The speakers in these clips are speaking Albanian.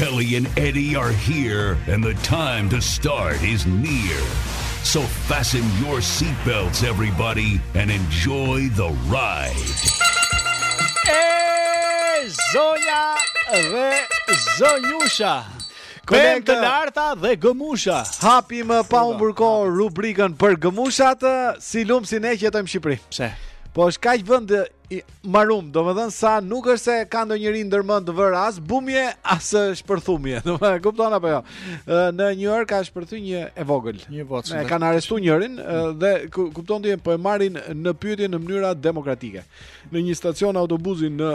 Kelly and Eddie are here and the time to start is near. So fasten your seatbelts everybody and enjoy the ride. E zonja dhe zonjusha. Kolem të larta dhe gëmusha. Hapim uh, pa humbur kohë rubrikën për gëmushat, uh, si lum si ne që jetojmë në Shqipëri. Pse? Po është kaq vend I marum, domethënë sa nuk është se ka ndonjëri ndërmend të vërë as bumje, as shpërthumje. Po më kupton apo jo. Në New York ka shpërthy një e vogël. Një vocërr. E kanë arrestu njërin dhe kupton ti po e marrin në pyetje në mënyra demokratike. Në një stacion autobuzi në,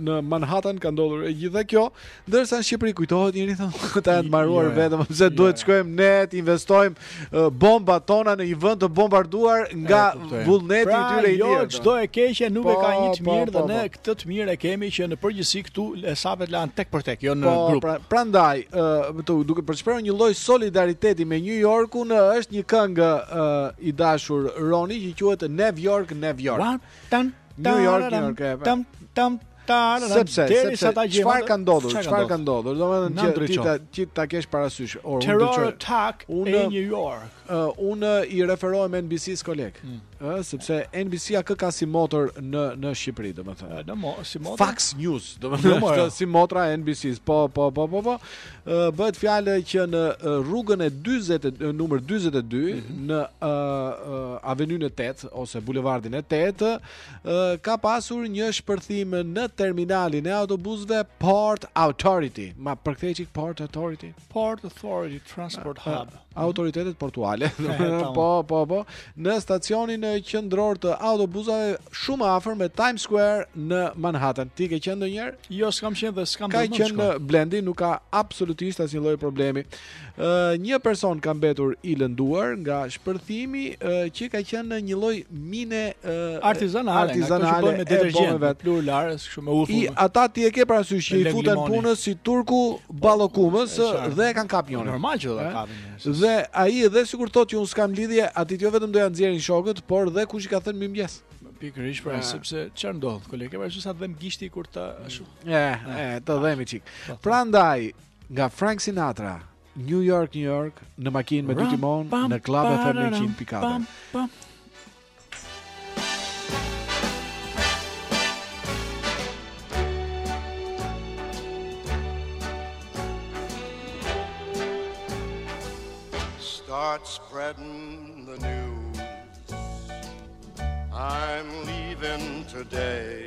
në Manhattan ka ndodhur e gjitha kjo. Ndërsa në Shqipëri kujtohet njëri thonë këta janë të mbaruar jo, jo. vetëm pse jo, duhet të shkojmë ne të investojmë bombat tona në një vend të bombarduar nga vullneti pra, i tyre i tij. Jo, çdo e keqe nuk po, e ka një të po, mirë po, dhe po, ne këtë të mirë e kemi që në përgjithësi këtu hesapet lahen tek për tek, jo në po, grup. Pra, prandaj, ë uh, duke për të shprehur një lloj solidariteti me New Yorkun është një këngë uh, i dashur Roni që quhet New York, New York. New York, New York. Tam tam Sepse, sepse, çfarë ka ndodhur, çfarë ka ndodhur, domethënë që ti ta, ti ta kesh parasysh. Or, Terror attack unë, in New York. Uh, unë i referohem NBC-së koleg, mm. uh, sepse NBC-ja kë ka simotër në, në Shqipëri, domethënë. Në mo, simotër? Fax News, domethënë, jo. simotra NBC, po, po, po, po, po. Uh, bëhet fjalë që në rrugën e 40, numër 42, mm -hmm. në uh, uh, avenynë e 8, ose bulevardin e 8, Ka pasur një shpërthim në terminalin e autobusëve Port Authority. Ma përkthej çik Port Authority? Port Authority Transport Hub. Autoritetet portuale. po, po, po. Në stacionin qendror të autobusave shumë afër me Times Square në Manhattan. Ti ke qenë ndonjëherë? Jo, s'kam qenë dhe s'kam Ka qenë Blendi, nuk ka absolutisht asnjë lloj problemi. Një person ka mbetur i lënduar nga shpërthimi që ka qenë një lloj mine artizanale, artizanale me detergjent, me pluhur larës, kështu me uthull. E ata ti e ke parasysh që i futen punës si turku po, ballokumes dhe e kanë kap njërin. Normal që do ta kapin. Dhe ai edhe sikur thotë që unë s'kam lidhje, atij jo vetëm do ja nxjerrin shokët, por dhe kush i ka thënë mëngjes. Pikërisht pra, sepse çfarë ndodh, koleg, ke parasysh sa dhemb gishti kur ta ashtu. E, e, të dhemb çik. Po, po. Prandaj, Nga Frank Sinatra, New York, New York, në makinë me dy timonë, në Club FM në 100.4. Start spreading the news I'm leaving today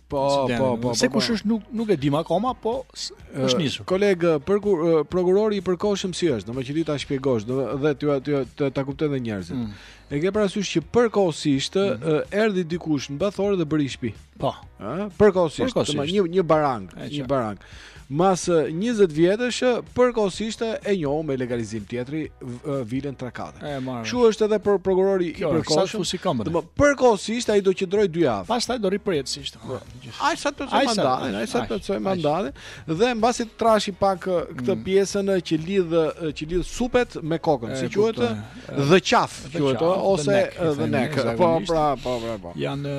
Po, po, po, po. Se po, kush po. është nuk nuk e dim akoma, po është nisur. Koleg, prokurori i përkohshëm si është, domethënë ti ta shpjegosh, dhe ty aty të ta kuptojnë dhe njerëzit. Mm. E ke parasysh që përkohësisht mm. erdhi dikush në Bathore dhe bëri shtëpi. Po. Ëh, përkohësisht, domethënë një një barangë, një barangë. Mas njëzet vjetësh, përkohësisht e njohu me legalizim tjetri vilën trekatëshe. Kështu është edhe prokurori i përkohshëm. Si do të përkohësisht ai do qëndrojë 2 javë. Pastaj do ripretësisht. Po. Ai sa të çojë mandatin, ai sa të çojë mandatin dhe mbasi të trashë pak këtë mhm. pjesën që lidh që lidh supet me kokën, si quhet? Dhe qafë, quhet ose dhe nek. Po, pra, po, pra, po. Janë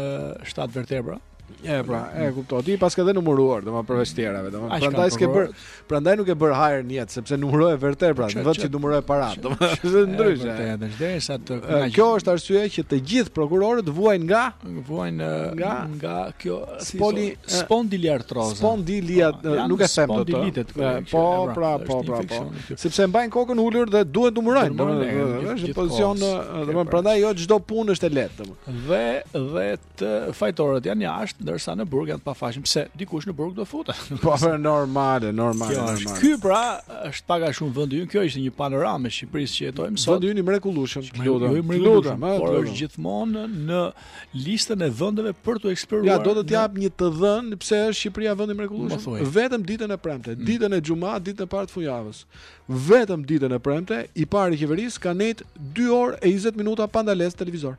shtatë vertebra. E pra, e kuptoj. Ti paske dhe numëruar, domethënë vertebrat, domethënë. Prandaj s'ke bërë, prandaj nuk ke bërë hajër në jetë, sepse numëroje vertebra, në vend që numëroje para, domethënë është ndryshe. Te edhe derisa të kënaqë. Kjo është arsyeja që të gjithë prokurorët vuajnë nga vuajnë nga nga kjo spoli spondiliartroza. Spondilia ah, nuk e them dot. Po, po, pra, po, pra, po. Sepse mbajnë kokën ulur dhe duhet të numërojnë, domethënë është në pozicion, domethënë prandaj jo çdo punë është e lehtë, domethënë. Dhe dhe të fajtorët janë jashtë, ndërsa në burg janë të pafajshmit se dikush në burg do futet. Po është po, normale, normale, kjo është. Ky pra është pak a shumë vendi ynë. Kjo ishte një panoramë e Shqipërisë që jetojmë sot. Vendi ynë i mrekullueshëm. Jo, jo, i mrekullueshëm, por është gjithmonë në listën e vendeve për të eksploruar. Ja do të të jap një të dhënë pse është Shqipëria vend i mrekullueshëm. Vetëm ditën e premte, mm. ditën e xhuma, ditën e parë të fundjavës. Vetëm ditën e premte, i pari i qeverisë ka nejt 2 orë e 20 minuta pa ndalesë televizor.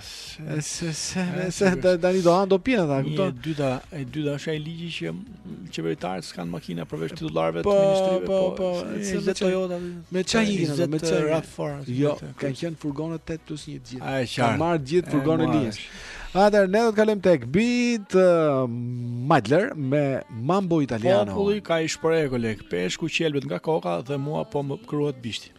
Se se se se ta tani do ando pia tha këto. E dyta, e dyta është ai ligji që qeveritarët s'kanë makina përveç titullarëve të po, ministrive. Po, po, po, se me Toyota. Me ça i kanë, me ça RAV fora. Jo, kanë qenë furgonë 8 plus 1 gjithë. Ai është. Kanë marrë gjithë furgonët e linjës. Atëherë ne do të kalojmë tek Bette uh, Midler me Mambo Italiano. Populli ka një shprehje koleg, peshku qelbet nga koka dhe mua po më kruhet bishti.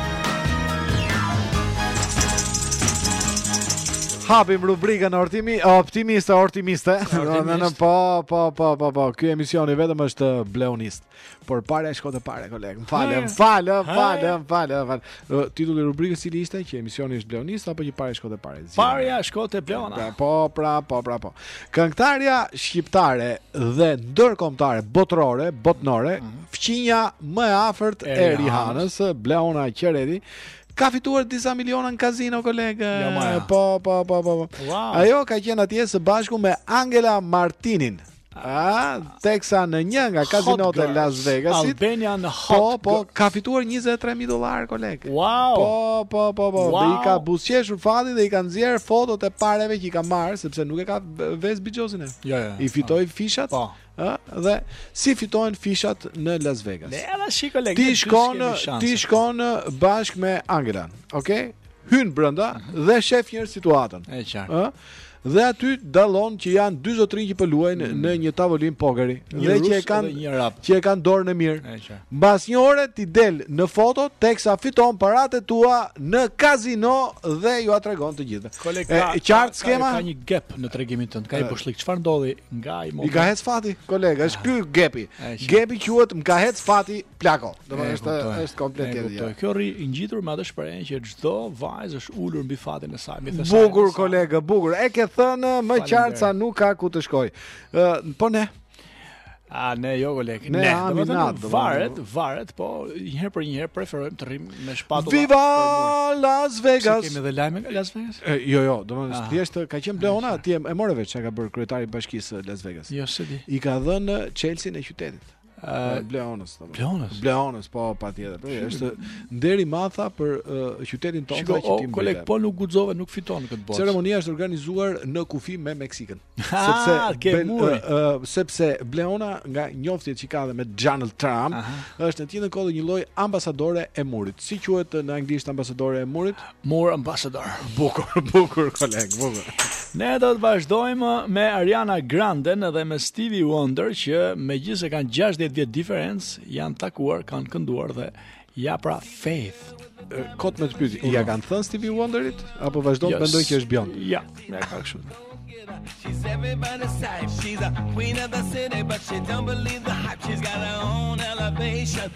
Hapim rubrikën Ortimi, optimiste, ortimiste. Ortimist. po, po, po, po, po. Ky emisioni vetëm është uh, bleonist. Por parja shkon te parja, koleg. Më fal, më fal, më fal, më fal, më fal. Uh, Titulli i rubrikës cili ishte që emisioni është bleonist apo që parja shkon te parja? Zgjidhni. Parja shkon te Bleona. Pra, Po, pra, po, pra, po. Këngëtarja shqiptare dhe ndërkombëtare botërore, botnore, mm -hmm. fqinja më e afërt e, e Rihanës, Bleona Qereti, ka fituar disa miliona në kazino koleg. Jo, ja, po, po, po, po. po. Wow. Ajo ka qenë atje së bashku me Angela Martinin. A, Teksa në një nga kazinot e Las Vegasit, Albanian po, Hot po, po, ka fituar 23.000 dollarë koleg. Wow. Po, po, po, po. Wow. Dhe i ka buzëqeshur fati dhe i ka nxjerrë fotot e pareve që i ka marr sepse nuk e ka ves bixhozin e? Jo, jo. I fitoi po. fishat. Po. Ë, dhe si fitohen fishat në Las Vegas. Dhe shiko koleg. Ti shkon, ti shkon bashkë me Angelan, okay? hyn brenda dhe shef njëherë situatën. E qartë. Ë? Dhe aty dallon që janë dy zotrinj që po luajnë mm. në një tavolinë pokeri dhe që e kanë një rap. Që e kanë dorën e mirë. E qartë. Mbas një ore ti del në foto teksa fiton paratë e tua në kazino dhe ua tregon të gjithëve. Kolega, e qartë skema. Ka një gap në tregimin tënd. Ka një boshllëk. Çfarë ndodhi nga ai moment? I ka hec fati, kolega. Është ky gapi. Gapi quhet më ka hec fati plako. Do të thotë është komplet e tjetër. Ja. Kjo rri i ngjitur me atë shprehjen që çdo vajzë është ulur mbi fatin e saj, mbi thesar. Bukur kolega, bukur. E ke thënë më qartë sa nuk ka ku të shkojë. Ë, uh, po ne. A ne jo koleg. Ne, ne. do të thotë varet, varet, po një herë për një herë preferojmë të rrim me shpatulla. Viva Las Vegas. Kemi edhe lajme nga Las Vegas? E, jo, jo, do të thotë ah. thjesht ka qenë Bleona atje e more vesh çfarë ka bërë kryetari i bashkisë Las Vegas. Jo, s'e di. I ka dhënë çelësin e qytetit. Uh, Bleonës, të Bleonës. Bleonës, po, patjetër. Po, është nder i madh për uh, qytetin tonë Shiko, që tim. Koleg, po nuk guxove, nuk fiton në këtë botë. Ceremonia është organizuar në kufi me Meksikën. Ha, sepse ke ben, uh, uh, sepse Bleona nga njohjet që ka dhe me Donald Trump, Aha. është në të njëjtën kohë një lloj ambasadore e murit. Si quhet në anglisht ambasadore e murit? Mur Ambassador. Bukur, bukur koleg, bukur. Ne do të vazhdojmë me Ariana Grande dhe me Stevie Wonder që megjithëse kanë 60 vjetë diferencë, janë takuar, kanë kënduar dhe ja pra Faith. Kot me të pyt, ia kanë thënë Stevie Wonderit? Apo vazhdon yes. të mendojë që është Beyoncé? Ja, me ka këshu. She's everybody's type. She's a queen of this city, but she don't believe the hype. She's got her own elevation.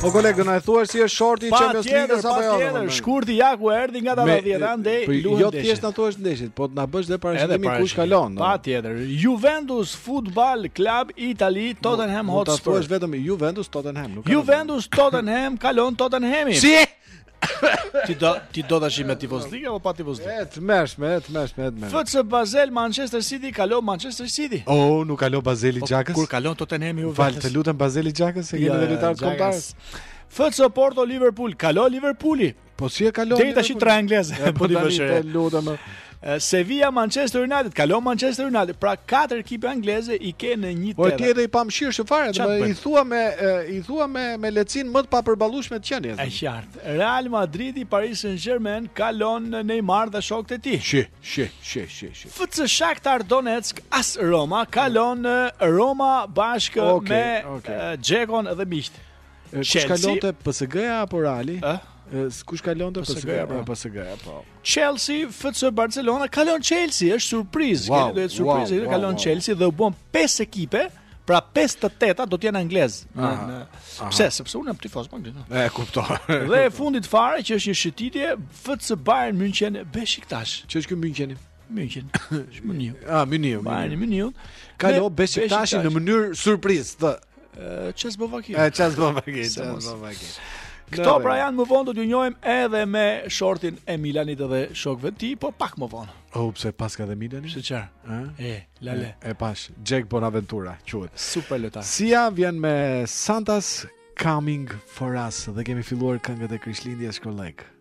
O kolegë, na e thua si është shorti i Champions League apo jo? Patjetër, patjetër, shkurti ja ku erdhi nga data 10 andej po luhet. Jo thjesht na thuash ndeshjet, po na bësh dhe parashikimin kush kalon. Patjetër, Juventus Football Club Italy Tottenham Hotspur. Po thua vetëm Juventus Tottenham, nuk ka. Juventus Tottenham kalon Tottenhami. Si? Ti do ti do tash me tifozllëk apo pa tifozllëk? E tmerrshme, e tmerrshme, e tmerrsh. FC Basel Manchester City kalon Manchester City. Oh, nuk kalon Baseli i Xhakës. Po, kur kalon Tottenhami Juven. Fal, të lutem Baseli i Xhakës se keni vetë lojtar kombëtar. FC Porto Liverpool kalon Liverpooli. Po si e kalon? Deri tash tre anglezë. Po ti bësh. Të lutem. Sevilla Manchester United, kalon Manchester United, pra katër ekipe angleze i ke në një po, të tetë. Po ti edhe i pamëshirshëm fare, do i thua me i thua me me lehtësinë më të papërballueshme të qenies. Është qartë. Real Madridi, Paris Saint-Germain kalon Neymar dhe shokët e tij. Shi, shi, shi, shi, shi. FC Shakhtar Donetsk AS Roma kalon Roma bashkë okay, me okay. Uh, Xhekon dhe miqtë. Kush kalonte PSG-ja apo Reali? Ëh? Kush kalonte PSG-ja apo PSG-ja? Po. Chelsea FC Barcelona kalon Chelsea, është surprizë, wow, do jetë surprizë, wow, wow, kalon wow. Chelsea dhe u bënë pesë ekipe, pra pesë të teta do të jenë anglez. Pse? Sepse unë jam tifoz më gjithë. E kuptoj. dhe e fundit fare që është një shëtitje FC Bayern München Besiktas. Ç'është ky München? München. Është München. Ah, München. Bayern München. Kalon Besiktas në mënyrë surprizë. Çes bova ki. Çes bova ki, çes bova ki. Këto pra janë më vonë do t'ju njohim edhe me shortin e Milanit dhe shokëve të tij, po pak më vonë. Oh, pse paska dhe Milani? Pse çfarë? Ëh? E, lale. E, e pash, Jack Bonaventura quhet. Super lojtar. Sia vjen me Santas Coming for Us dhe kemi filluar këngët e Krishtlindjes koleg.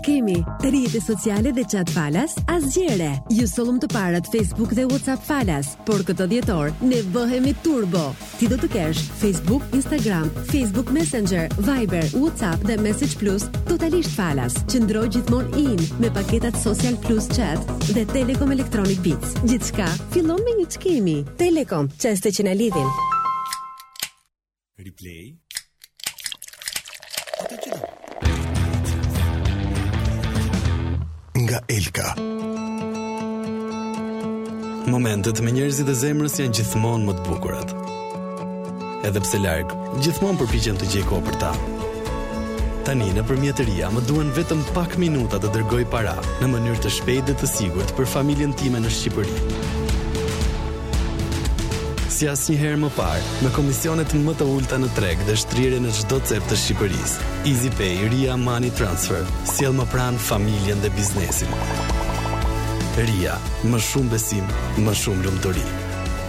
Ç'kemi? Rrjete sociale dhe chat falas? Asgjë e re! Ju sollëm të parët Facebook dhe WhatsApp falas, por këtë dhjetor ne bëhemi turbo! Ti do të kesh Facebook, Instagram, Facebook Messenger, Viber, WhatsApp dhe Message Plus totalisht falas. Qëndro gjithmonë in me paketat Social Plus Chat dhe Telekom Electronic Beats. Gjithçka fillon me një ç'kemi. Telekom, çaste që na lidhin. Replay. Atë që do. Nga Elka. Momentet me njerëzit e zemrës janë gjithmonë më të bukurat. Edhe pse larg, gjithmonë përpiqem të gjej kohë për ta. Tani nëpërmjet Ria më duhen vetëm pak minuta të dërgoj para në mënyrë të shpejtë dhe të sigurt për familjen time në Shqipëri. Si asnjëherë më parë, me komisionet më të ulëta në treg dhe shtrirje në çdo cep të Shqipërisë, EasyPay Ria Money Transfer sjell më pranë familjen dhe biznesin. Ria, më shumë besim, më shumë lumturi.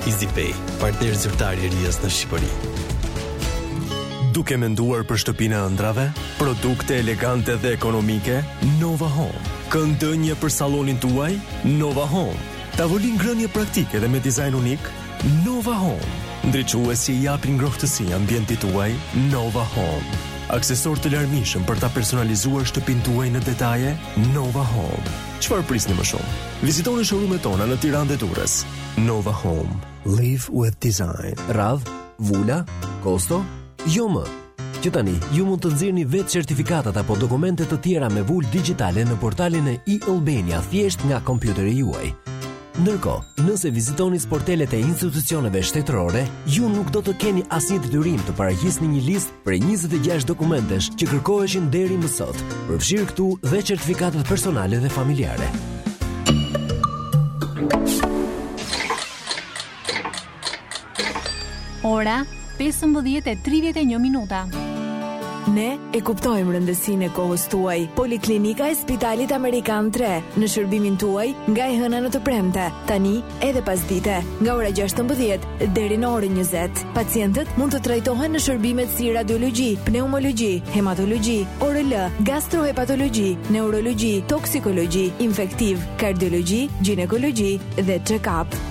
EasyPay, partner zyrtar i Rias në Shqipëri. Duke menduar për shtëpinë e ëndrrave, produkte elegante dhe ekonomike? Nova Home, kënd ndenjeje për sallonin tuaj? Nova Home. Tavolinë ngrënie praktike dhe me dizajn unik Nova Home. Ndriçues që i japin ngrohtësi ambientit tuaj Nova Home. Aksesorë të larmishëm për ta personalizuar shtëpinë tuaj në detaje Nova Home. Çfarë prisni më shumë? Vizitoni showroom-et tona në Tiranë dhe Durrës. Nova Home, live with design. Radhë? Vula? Kosto? Jo më! Që tani, ju mund të nxirrni vetë certifikatat apo dokumente të tjera me vulë digjitale në portalin e e-Albania thjesht nga kompjuteri juaj. Ndërkohë, nëse vizitoni sportelet e institucioneve shtetërore, ju nuk do të keni asnjë detyrim të paraqisni një listë prej 26 dokumentesh që kërkoheshin deri më sot, përfshirë këtu dhe certifikatat personale dhe familjare. Ora 15:31 minuta. Ne e kuptojmë rëndësinë e kohës tuaj. Poliklinika e Spitalit Amerikan 3 në shërbimin tuaj nga e hëna në të premte, tani edhe pasdite, nga ora 16 deri në orën 20. Pacientët mund të trajtohen në shërbimet si radiologji, pneumologji, hematologji, ORL, gastrohepatologji, neurologji, toksikologji, infektiv, kardiologji, gjinekologji dhe check-up.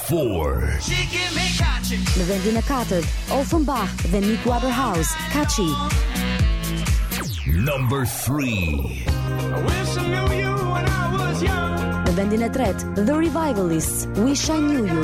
4. Në vendin e katërt, Ofenbach dhe Nick Waterhouse, Katchi. Number 3. Në vendin e tretë, The Revivalists, Wish I Knew You.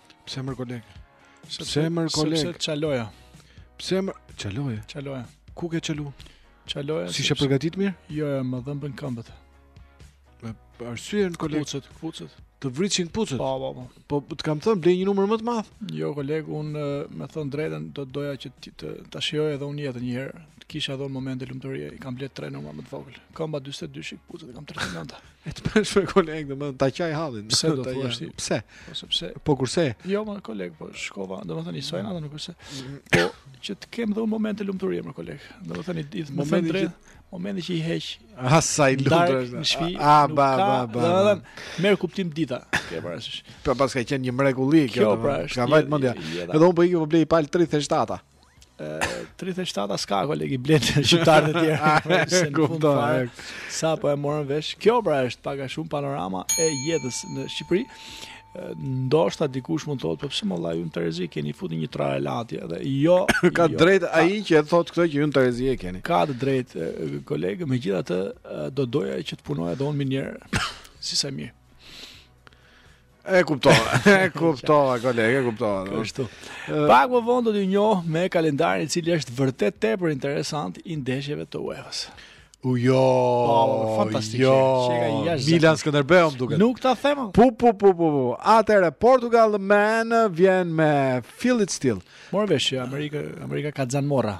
Pse mër koleg? Pse mër koleg? Pse çaloja? Pse mër çaloja? Çaloja. Ku ke çalu? Çaloja. Si je përgatit mirë? Jo, jo, më dhëmbën këmbët. Arsyen koleg. Këpucët, këpucët. Të vrisnin këpucët. Po, po, po. Po të kam thënë blej një numër më të madh. Jo, koleg, un me thon të drejtën, do të doja që të, të ta shijoj edhe un jetën një herë. Të kisha dhe un momente lumturie, i kam blet tre numra më të vogla. Këmba 42 shih, këpucët i kam 39. E të pash më koleg, do të ta qaj hallin. Pse do të thush ti? Pse? Po, sepse... Po kurse? Jo, më kolegë, po shkova, domethënë, i sojë në atë në kurse. Mhm. Po, që të kem dhe unë momente lumturie, më kolegë. Domethënë, me thënë të drejtën, momenti që i heq. A sa i lumtur është. Në shtëpi. A ba ba ba. Do të them, merr kuptim dita, ke parasysh. Po paska qenë një mrekulli kjo. Kjo pra është. Të ka vajt mendja. Edhe un po iki po blej një palë 37-a. 37-a s'ka koleg, i blenë shqiptarë të tjerë. Kuptoj. Sapo e morën vesh. Kjo pra është pak a shumë panorama e jetës në Shqipëri. Ndoshta dikush mund të thotë, po pse më vlla ju në Terezi keni futur një tre latte dhe jo, ka të drejt ai që e thotë këtë që ju në Terezi e keni. Ka të drejt kolegë, megjithatë do doja që të punoja edhe unë një herë si sa mirë. E kuptova, e kuptova kolegë, e kuptova. Kështu. Pak më vonë do t'ju njoh me kalendarin i cili është vërtet tepër interesant i ndeshjeve të UEFA-s. U jo, fantastike. Jo, Milan Skënderbeu më duket. Nuk ta them. Po po po po. po. Atëherë Portugal The Man vjen me Feel It Still. Morë vesh Amerika, Amerika ka zën morra.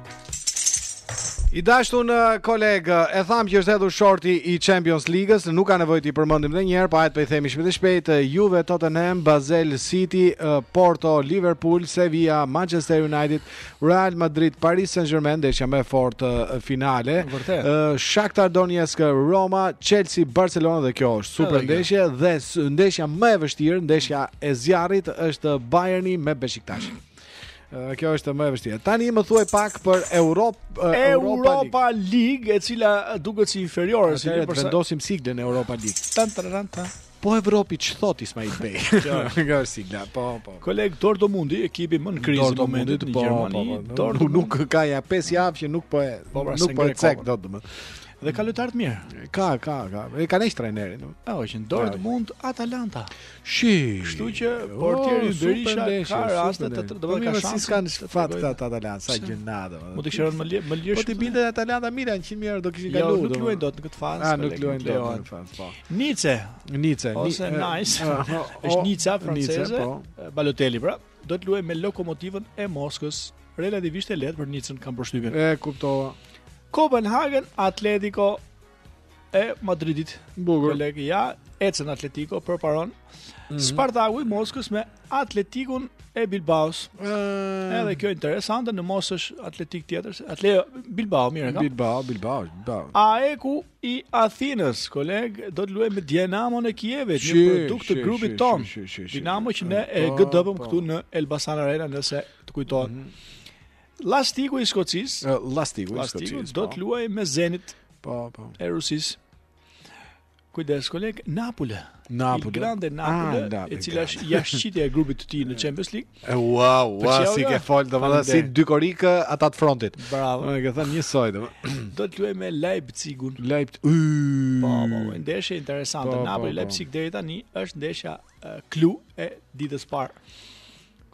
I dashtun kolegë, e thamë që është hedhur shorti i Champions Ligës, nuk ka nevojë t'i përmendim dhe njëherë, po hajt po i themi shpejt e shpejt, Juve, Tottenham, Bazel, City, Porto, Liverpool, Sevilla, Manchester United, Real Madrid, Paris Saint-Germain, ndeshja më e fortë finale, Vërtet. Shakhtar Donetsk, Roma, Chelsea, Barcelona dhe kjo është super ndeshje, dhe ndeshja më e vështirë, ndeshja e zjarrit është Bayerni me Beshiktashin. Kjo është më e vështirë. Tani më thuaj pak për Europa uh, Europa League, e cila duket si inferiore, si për vendosim siglën Europa League. Tan tan tan. Po Evropi që thot Ismail Bey. Kjo nga është sigla. Po, po. Koleg Dortmundi, ekipi më në krizë në momentin në po, Gjermani. Po, po, po. Dortmund ka nja 5 javë që nuk po e po, pra, nuk po e ecën dot domethënë. Dhe ka lojtar të mirë. Ka, ka, ka. E kanë ish trajnerin. Ah, oh, që Dortmund Atalanta. Shi. Kështu që portieri oh, Berisha ka raste të do të po thotë si kanë fat këta të Atalantës, a gjëra do. Mund të kishin më më lirë. Po t'i binte Atalanta Milan 100 mijë euro do kishin jo, kaluar. Jo, nuk luajnë dot në këtë fazë. Ah, nuk luajnë dot në këtë fazë, po. Nice. Nice. Ose Nice. Është Nice franceze. Po. Balotelli pra, do të luajë me Lokomotivën e Moskës. Relativisht e lehtë për Nicën kam përshtypjen. E kuptova. Copenhagen Atletico e Madridit. Bukur. Koleg, ja, ecën Atletico, përparon. Mm -hmm. Spartaku i Moskës me Atletikun e Bilbaos. Uh... Edhe kjo interesante, në mos është Atletik tjetër, Atle Bilbao, mirë, kam. Bilbao, Bilbao, Bilbao. Aeku i Athinës, koleg, do të luajë me Dinamon e Kievit, shi, një produkt të grupit tonë. Dinamo që ne e po, gdhëm po. këtu në Elbasan Arena, nëse të kujtohet. Mm -hmm. Lastiku i Skocisë, Eh, Lastiku, Lastiku i Skocisë, do po. të luajë me Zenit Po, po. e Rusisë. Kujdes koleg, Napoli. Napoli. Il Grande Napoli, Ah, Napoli, e cila është jashtëqitja e grupit të tij në Champions League. E, Wow, wow, Pëlqeu, si ja? ke fol, domethënë si Faleminderit. dy korrik ata të frontit. Bravo. Me këthënë njësoj domethënë. Do të luajë me Leipzigun. Lajpt. Po, po, po, ndeshje interesante. Po, po, Napoli po. Leipzig deri tani është ndeshja e, klu e ditës parë.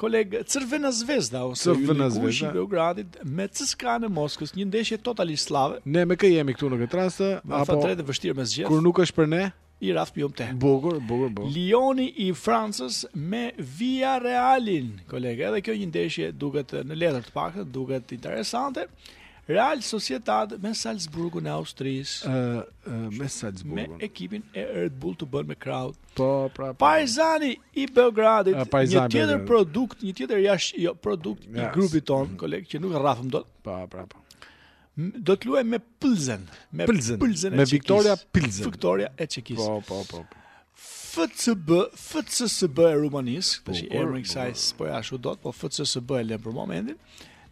Koleg, Crvena Zvezda ose Crvena Zvezda. Kush i Beogradit me CSKA-në e Moskës, një ndeshje totalisht sllave. Ne me kë jemi këtu në këtë rast? Ma apo tretë vështirë me zgjedh. Kur nuk është për ne, i raftë pika të. Bukur, bukur, bukur. Lioni i Francës me Villarrealin, koleg. Edhe kjo një ndeshje duket në letër të paktën, duket interesante. Real Sociedad me Salzburgun e Austrisë. Ëh, uh, uh, me Salzburgun. Me ekipin e Red Bull të bën me krahë. Po, pra, pra. Pajzani i Beogradit, A, Pajzani një tjetër Beogradit. produkt, një tjetër jash, jo, produkt i Yes. grupit tonë, koleg, që nuk rrahëm dot. Po, pra, po. M- Do të luajë me Plzen, me Plzen, Plzen e me Çekisë. Victoria Plzen. Victoria e Çekisë. Po, po, po. po. FCB, FCSB e Rumanisë, tash Bukur, emri i kësaj s'po ja ashtu dot, po FCSB e lëm për momentin.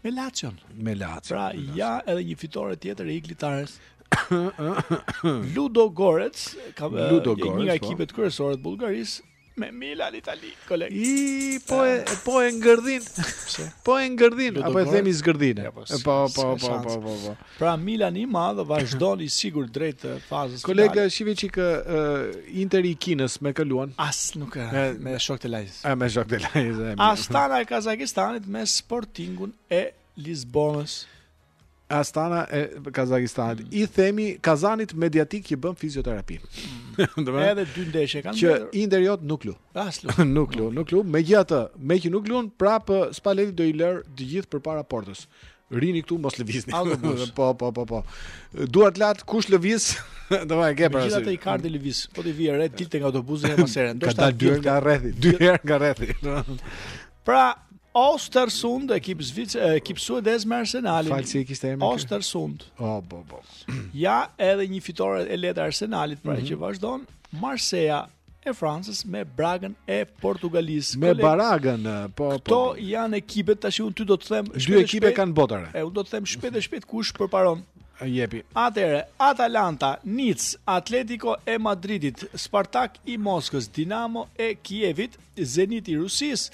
Me Lacion. Me Lacion. Pra, me Lacion. ja edhe një fitore tjetër e Zikaltërve. Ludogorec, ka Ludogorec, një nga po. ekipet kryesore të Bullgarisë me Milan Itali, koleg. I po e po e ngërdhin. Pse? Po e ngërdhin, apo e themi zgërdhin. Po, po, po, po, po, po. Pra Milani i madh vazhdon i sigurt drejt fazës finale. Kolega Shiviçi ky Interi i Kinës me kë luan? As nuk e, me, me shokët e lagjes. E me shokët e lagjes. Astana e Kazakistanit me Sportingun e Lisbonës. Astana e Kazakistanit. Mm. I themi Kazanit mediatik që bën fizioterapi. Mm. Do Edhe dy ndeshje kanë. Që Inter jot nuk lu. As lu. nuk lu, nuk lu. Megjithatë, meqë nuk luan, prapë Spalletti do i lërë të gjithë përpara portës. Rrini këtu mos lëvizni. Autobus. po, po, po, po. Duart lart, kush lëviz? Do më ke para. Megjithatë Icardi lëviz. Po ti vije rreth dilte nga autobusi dhe maseren. Do të dalë dy herë nga rrethi, dy herë nga rrethi. pra, Ostersund, ekip zvic-, ekip suedez me Arsenalin. Fal, si e kishte emrin. Ostersund. Oh, bo, bo. ja, edhe një fitore e lehtë e Arsenalit, pra mm -hmm. që vazhdon. Marseja e Francës me Bragën e Portugalisë. Me Koleg... Bragën, po, po. Këto po. janë ekipet, tash unë ty do të them, dy ekipe kanë botare. E, unë do të them shpejt e shpejt kush përparon. Jepi. Atëherë, Atalanta, Nica, Atletico e Madridit, Spartak i Moskës, Dinamo e Kievit, Zenit i Rusisë,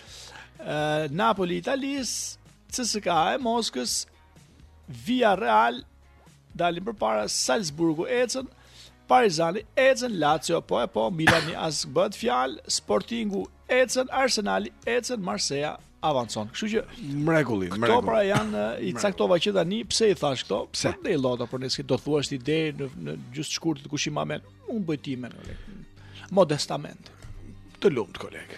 Napoli i Italisë, CSKA e Moskës, Villarreal dalin përpara Salzburgu ecën Partizani ecën Lazio po e po Milani as bëhet fjalë Sportingu ecën Arsenali ecën Marseja avancon kështu që mrekulli mrekulli këto pra janë i caktova që tani pse i thashë këto pse ne i llotari po nëse do thuash ti deri në në gjysmë shkurti kush i mban mend unë bëj timen modestamente të lumtë koleg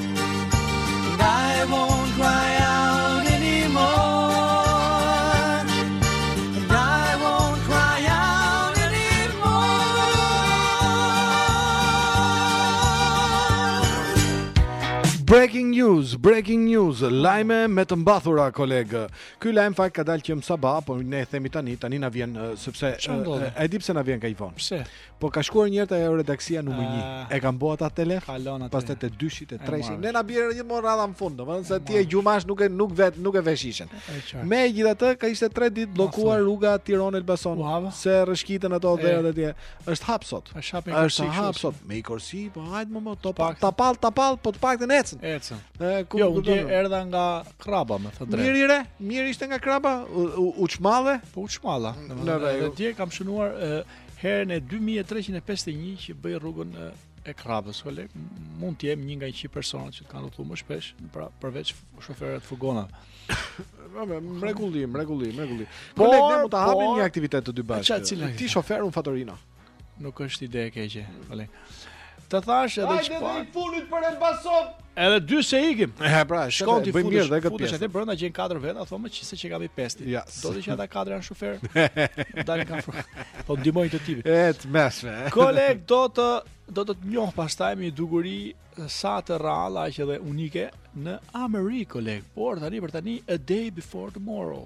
Breaking news, breaking news, lajme me të mbathura kolegë. Ky lajm fakt ka dalë që në sabah, po ne themi tani, tani na vjen sepse e di pse na vjen kaq vonë. Pse? Po ka shkuar një herë te ajo redaksia numër 1. Ah. E kanë bërë ata telef, Kalon atë. pastaj te dyshit, te E treshit. marrë. Ne na bie gjithmonë radha në fund, domethënë se ti e gjumash nuk e nuk vet nuk e merr vesh ishin. E qartë. Megjithatë ka ishte 3 ditë bllokuar thuaj. rruga Tiranë Elbasan, U hap a? se rrëshkitën ato E. dherat atje. Është hap sot. U hap një Është korsi kështu, hap si. sot. Me një korsi, po hajt më më, top Pak. topall, topall, po të paktën ecën. Ecën. E, ku- Jo, ku unë do- dje erdha nga Krraba, me thënë të drejtën. Mirë bëre, mirë ishte nga Krraba, u, u, u çmalle. Po u çmalla. Në Domethënë, rregull. edhe dje kam shënuar e, herën e 2351 që bëj rrugën e, e Krrabës, ole, mund të jem një nga 100 personat që të kanë udhëtuar më shpesh, pra përveç shoferëve të furgonave. Mrekulli, mrekulli, mrekulli. Po, ne mund ta hapim një aktivitet të dy bashkë. Ti shofer unë fatorino. Nuk është ide e keqe, ole. Të thashë edhe çfarë. Hajde dhe i fundit për Elbasan. Edhe dy se ikim. Ja pra, shkon ti futesh edhe këtë pjesë. Futesh atë brenda gjen katër veta, thonë që se çka me pestin. Ja. Do të që ata katër janë shofer. Dalin kanë frymë. Po ndihmoj të tipit. E tmerrshme. Koleg do të do të të njoh pastaj me bukuri sa të rralla që dhe unike në Amerikë, koleg. Por tani për tani a day before tomorrow.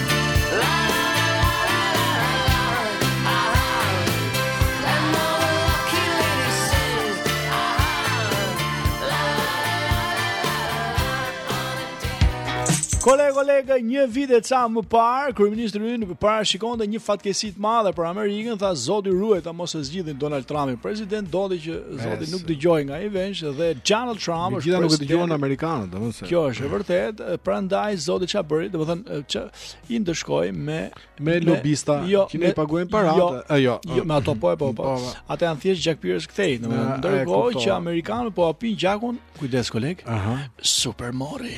Kolega, kolega, një vit e ca më parë, kryeministri ynë parashikonte një fatkeqësi të madhe për Amerikën, tha zoti ruajt mos e zgjidhin Donald Trumpin president, ndodhi që zoti nuk dëgjoi nga ai vesh dhe Donald Trump është president. Gjithë nuk e dëgjuan amerikanët, domos Kjo është e vërtetë, prandaj zoti ç'a bëri, domethënë që i ndëshkoi me me lobista jo, që ne paguajmë para. Jo, a, jo, jo, me ato po e po. po. po, po. Ata janë thjesht gjakpirës këtej, domethënë ndërkohë që amerikanët po hapin gjakun, kujdes koleg. Aha. Super Mario.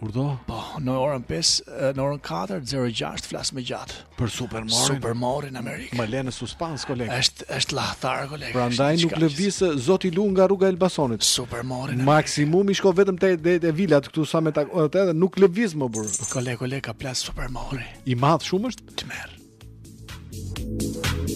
Urdhëro? Po, në orën 5, në orën 4:06 flas më gjatë. Për Super Mario. Super Mario në Amerikë. Më lë në suspans koleg. Është është llahtar koleg. Prandaj nuk lëviz Zoti Lu nga rruga e Elbasanit. Super Mario. Maksimumi shkon vetëm te te, te vilat këtu sa me e tak edhe edhe nuk lëviz më burri. Koleg koleg ka plas Super Mario. I madh shumë është. Tmerr.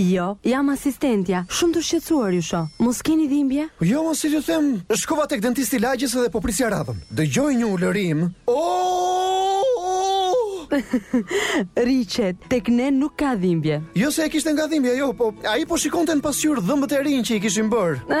Jo, jam asistentja. Shumë të shqetësuar ju shoh. Mos keni dhimbje? Jo, moj si t'ju them, shkova tek dentisti i lagjes dhe po prisja radhën. Dëgjoj një ulërim, Ooooh! Rri qetë, tek ne nuk ka dhimbje. Jo se e kishte nga dhimbja, jo, po ai po shikonte në pasqyrë dhëmbët e rinj që i kishin bërë.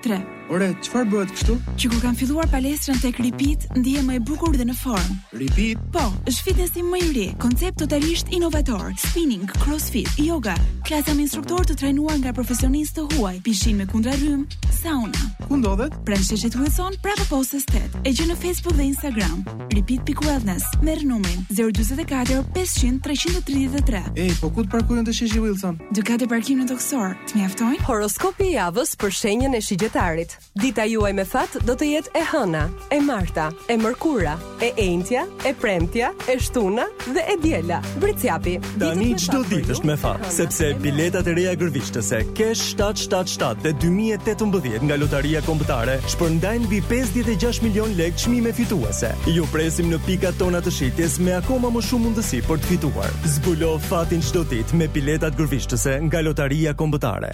Tre. Ore, çfarë bëhet kështu? Që kur kam filluar palestrën tek Repeat, ndihem më e bukur dhe në formë. Repeat? Po, është fitnessi më i ri, koncept totalisht inovator, spinning, crossfit, yoga, klasa me instruktor të trajnuar nga profesionistë të huaj, pishinë me kundërrrymë, sauna. Ku ndodhet? Pranë sheshit Wilson, prapa postës 8. E gjen në Facebook dhe Instagram. Repeat.wellness. Merr numrin 044 500 333. Ej, po ku të parkojmë te sheshi Wilson? Dy kate parkim nëntokësor. Të mjaftojnë? Horoskopi i javës për shenjën e shigjetarit. Dita juaj me fat do të jetë e hëna, e marta, e mërkura, e enjtja, e premtja, e shtuna dhe e diela. Bricjapi. Tani çdo ditë është me fat, sepse biletat e reja gërvishtëse Cash 777 dhe 2018 nga Lotaria Kombëtare shpërndajnë mbi 56 milion lekë çmime fituese. Ju presim në pikat tona të shitjes me akoma më shumë mundësi për të fituar. Zbulo fatin çdo ditë me biletat gërvishtëse nga Lotaria Kombëtare.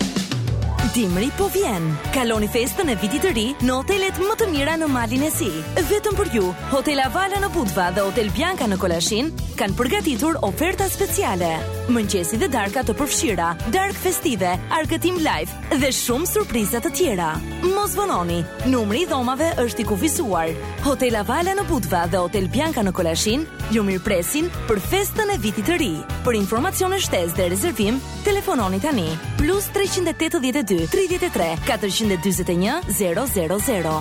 Dimri po vjen. Kaloni festën e vitit të ri në hotelet më të mira në Malin e Zi. Vetëm për ju, Hotel Avala në Budva dhe Hotel Bianca në Kolashin kanë përgatitur oferta speciale. Mëngjesi dhe darka të përfshira, darkë festive, argëtim live dhe shumë surpriza të tjera. Mos vononi, numri i dhomave është i kufizuar. Hotel Avala në Budva dhe Hotel Bianca në Kolashin ju mirëpresin për festën e vitit të ri. Për informacione shtesë dhe rezervim, telefononi tani plus 382 33 441 000.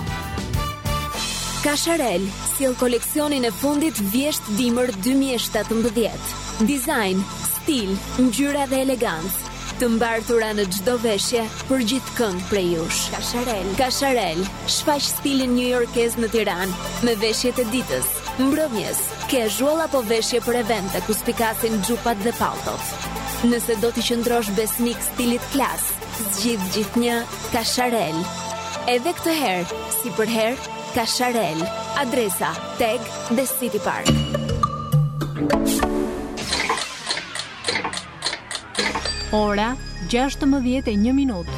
Kasharel, sjell koleksionin e fundit vjeshtë dimër 2017. Dizajn, Stil, ngjyra dhe elegancë të mbartura në çdo veshje për gjithkënd prej jush. Kasharel. Kasharel, shfaq stilin njujorkez në Tiranë me veshjet e ditës, mbrëmjes, casual apo veshje për evente ku spikasin xhupat dhe palltot. Nëse do t'i qëndrosh besnik stilit klas, Zgjidh gjithnjë Kasharel. Edhe këtë herë, si përherë, Kasharel. Adresa, TEG dhe City Park. Ora 16:01 minutë.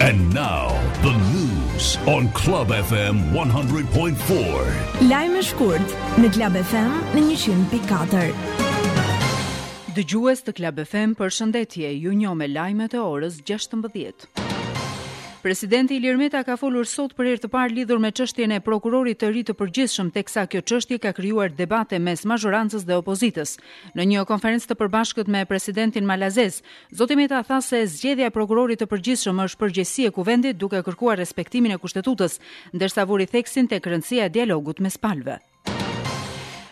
And now the news on Club FM 100.4. Lajme shkurt në Club FM në 100.4. Dëgjues të Club FM përshëndetje, ju njoh me lajmet e orës gjashtëmbëdhjetë. Presidenti Ilir Meta ka folur sot për herë të parë lidhur me çështjen e prokurorit të ri të përgjithshëm, teksa kjo çështje ka krijuar debate mes mazhorancës dhe opozitës. Në një konferencë të përbashkët me presidentin malazez, zoti Meta tha se zgjedhja e prokurorit të përgjithshëm është përgjegjësi e Kuvendit duke kërkuar respektimin e Kushtetutës, ndërsa vuri theksin tek rëndësia e dialogut mes palëve.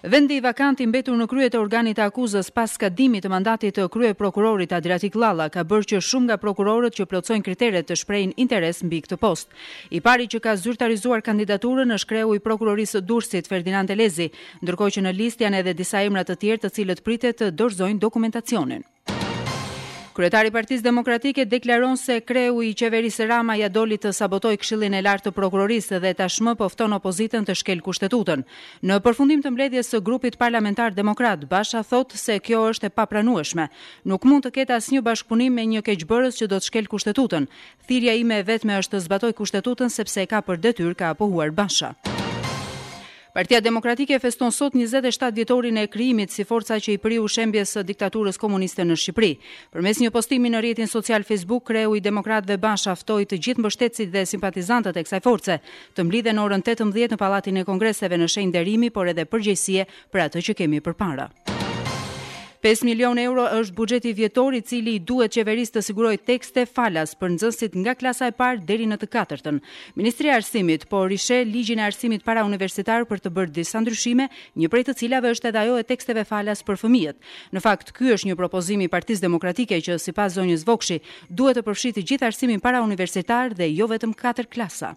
Vendi vakant i mbetur në krye të organit të akuzës pas skadimit të mandatit të kryeprokurorit Adriatik Llalla ka bërë që shumë nga prokurorët që plotësojnë kriteret të shprehin interes mbi këtë post. I pari që ka zyrtarizuar kandidaturën është kreu i Prokurorisë së Durrësit, Ferdinand Elezi, ndërkohë që në listë janë edhe disa emra të tjerë të cilët pritet të dorëzojnë dokumentacionin. Kryetari i Partisë Demokratike deklaron se kreu i qeverisë Rama ia doli të sabotojë Këshillin e Lartë të Prokurorisë dhe tashmë po fton opozitën të shkelë Kushtetutën. Në përfundim të mbledhjes së grupit parlamentar demokrat, Basha thotë se kjo është e papranueshme. Nuk mund të ketë asnjë bashkëpunim me një keqbërës që do të shkelë Kushtetutën. Thirrja ime e vetme është të zbatojë Kushtetutën sepse e ka për detyrë, ka pohuar Basha. Partia Demokratike feston sot njëzet e shtatë vjetorin e krijimit si forca që i priu shembjes së diktaturës komuniste në Shqipëri. Përmes një postimi në rrjetin social Facebook, kreu i demokratëve Basha ftoi të gjithë mbështetësit dhe simpatizantët e kësaj force të mblidhen në orën tetëmbëdhjetë në Pallatin e Kongreseve në shenjë nderimi por edhe përgjegjësie për atë që kemi përpara. Pesë milion euro është buxheti vjetor i cili i duhet qeverisë të sigurojë tekste falas për nxënësit nga klasa e parë deri në të katërtën. Ministria e Arsimit po risheh ligjin e arsimit parauniversitar për të bërë disa ndryshime, një prej të cilave është edhe ajo e teksteve falas për fëmijët. Në fakt, ky është një propozim i Partisë Demokratike që sipas zonjës Vokshi, duhet të përfshijë të gjithë arsimin parauniversitar dhe jo vetëm katër klasa.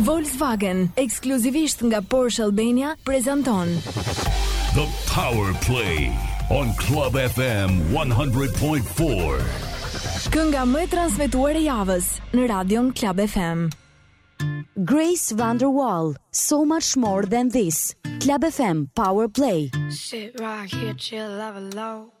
Volkswagen, ekskluzivisht nga Porsche Albania, prezanton. The Power Play on Club FM 100.4. Kënga më e transmetuar e javës në Radion Club FM. Grace Vanderwall, So Much More Than This, Club FM, Power Play. Sit right here, chill, love alone.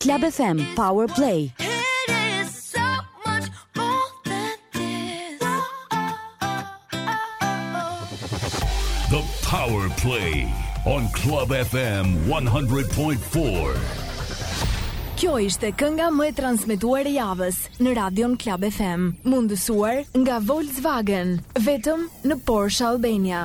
Club FM Power Play The Power Play on Club FM 100.4. Kjo ishte kënga më e transmetuar e javës në Radion Club FM, mundësuar nga Volkswagen, vetëm në Porsche Albania.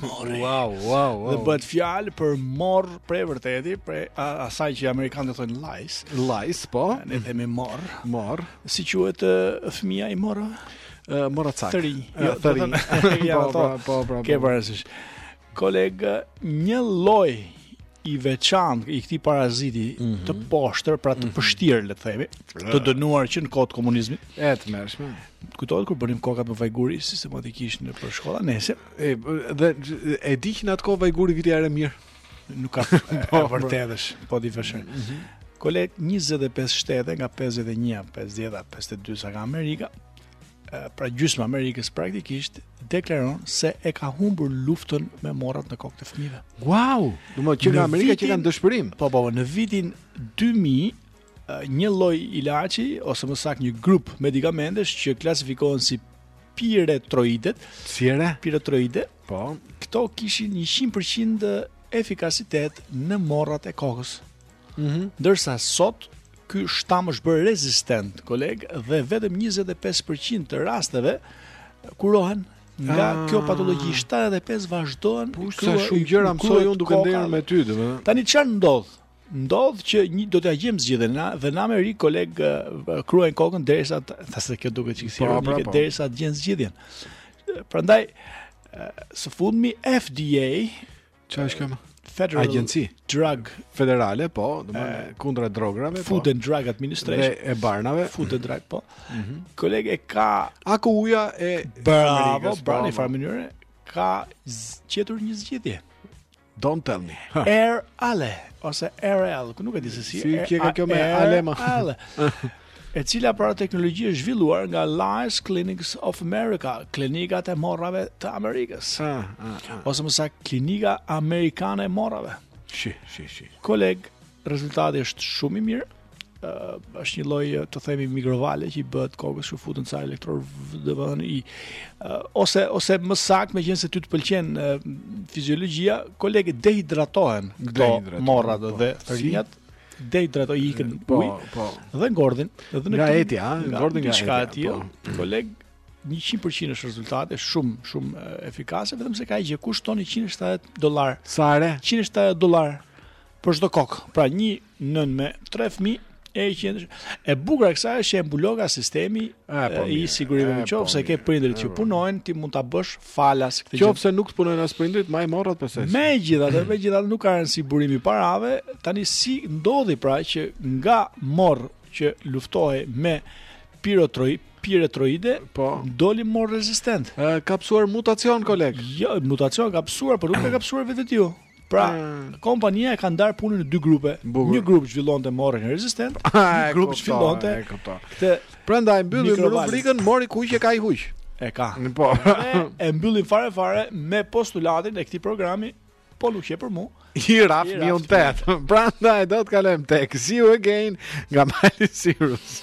Morri. Wow, wow, wow. Dhe bëhet fjalë për morr prej vërteti, prej asaj që amerikanët thonë lice. Lice, po. Ne themi morr. Morr. Si quhet fëmija i morrit? Uh, morra cak. Thëri. Jo, thëri. Po, po, po, po. Ke parasysh. Koleg, një lloj i veçantë i këtij paraziti mm -hmm. të mhm. poshtër, pra të mhm. pështirë, le të themi, të dënuar që në kohë të komunizmit. E tmerrshme. Kujtohet kur bënim kokat me vajguri sistematikisht nëpër shkolla nëse e dhe e di që në atë kohë vajguri vinte era mirë. Nuk ka po, po. vërtetësh, po di fashë. Mm -hmm. Koleg, 25 shtete nga 51, 50, 52 sa ka Amerika pra gjysma e Amerikës praktikisht deklaron se e ka humbur luftën me morrat në kokë të fëmijëve. Wow! Do të thotë që në Amerikë që kanë dëshpërim. Po, po po, në vitin 2000 një lloj ilaçi ose më saktë një grup medikamentesh që klasifikohen si piretroidet, si era? Piretroide. Po, këto kishin 100% efikasitet në morrat e kokës. Mm -hmm. Ndërsa sot ky shtam është bërë rezistent, koleg, dhe vetëm 25% të rasteve kurohen nga ah. kjo patologji 75 vazhdohen po sa shumë gjëra mësoj unë duke ndenjur me ty domethënë tani çfarë ndodh ndodh që një do t'ia gjejmë zgjidhjen na dhe në Amerikë koleg kruajn kokën derisa ta se kjo duket çiksi po, po, po. derisa të gjen zgjidhjen prandaj së fundmi FDA Çfarë është kjo? Federal Agency Drug Federale, po, do të thonë kundra drogave, po. Food and Drug Administration dhe e barnave, Food and Drug, po. Mm -hmm. Koleg, ka Ako uja e Bravo, po, bravo në njëfarë mënyre ka gjetur një zgjidhje. Don't tell me. Ha. Air Ale ose Air Al, ku nuk e di se si. Si kjo ka kjo me Alema. Ale. e cila pra teknologji është zhvilluar nga Lice Clinics of America, klinikat e morrave të Amerikës. A, a, a. Ose më saktë, klinika amerikane e morrave. Shi, shi, shi. Koleg, rezultati është shumë i mirë. Ë, është një lloj, të themi, mikrovale që i bëhet kokës, që futen ca elektron, domethënë i ë, ose ose më saktë, meqenëse ty të pëlqen ë, fiziologjia, koleg dehidratohen këto Dehidratohen, morrat po. dhe Si? thërrijat dehidratohen ikën po, uji, po. dhe ngordhin. Dhe nga etja? Ngordhin nga etja. Nga etja? Po. Koleg, 100% është rezultati, shumë, shumë efikase, vetëm se ka një gjë, kushton 170 dolar? Sa re? 170 dolar për çdo kokë. Pra, një nën me 3 fmi, e qendrë. E bukura kësaj është që e mbuloka sistemi e, po, i sigurimeve, po, në qoftë se ke prindrit që punojnë, ti mund ta bësh falas këtë gjë. Qoftë se nuk të punojnë as prindrit, mbaji morrat pse? Megjithatë, megjithatë nuk ka rëndësi burimi i parave, tani si ndodhi pra që nga morr që luftohej me pirotroi piretroide, po doli morr rezistent. Ë ka pësuar mutacion koleg. Jo, mutacion ka pësuar, por nuk e ka psuar vetvetiu. Pra, mm. kompania e ka ndarë punën në dy grupe. Bukur. Një grup zhvillonte morrin rezistent, një grup zhvillonte. Këtë prandaj mbyllim rubrikën morri kuq e ka një huq. E ka. Në po. e, e mbyllim fare fare me postulatin e këtij programi po nuk qe për mu. I raftë pikë Un Tet. Prandaj do të kalojmë tek See you again nga Miley Cyrus.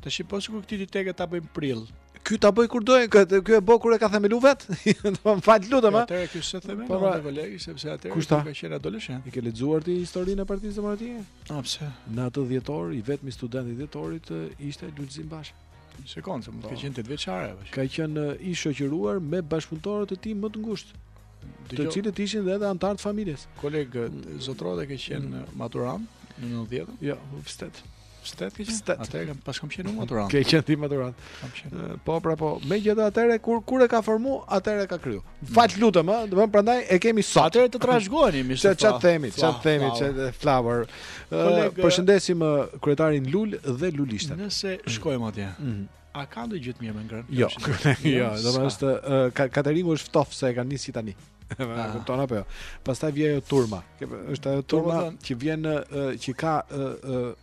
Të shi po sikur këtij t'i teket ta bëjmë prill. Ky ta bëjë kur të dojë, këtë ky e bë kur e ka themelu vetë. Do të më falni ju lutem, a? Atëre ky s'e themeloi po, pra, koleg sepse atëre kush ka qenë adoleshent. E ke lexuar ti historinë e Partisë Demokratike? A pse? Në atë dhjetor i vetmi student i dhjetorit ishte Lulzim Basha. Sekond, më ka po. qenë 8 vjeçare. Ka qenë i shoqëruar me bashkëpunëtorët e tij më të ngushtë të cilët ishin edhe anëtarë të familjes. Koleg, zotrote ke qenë mm. maturant në 90-ën? Jo, vërtet. Çfarë ke qenë? Shtet. Atëherë kam pas kam qenë maturant. Ke qenë ti maturant. Kam qenë. Po pra po, megjithatë atëherë kur kur e ka formu, atëherë e ka kriju. Mm. Fal lutem, ë, do të prandaj e kemi sot. Atëherë të trashëgoheni mi se ça t'themi, ça t'themi, ça flower. Përshëndesim kryetarin Lul dhe Lulishten. Nëse shkojmë atje. Mhm. A ka ndonjë gjë të mirë me ngrënë? Jo, jo, do të thotë uh, kateringu është ftohtë se e kanë nisi tani. E ah. kupton apo jo? Pastaj vjen ajo turma. Kjo është ajo turma që vjen uh, që ka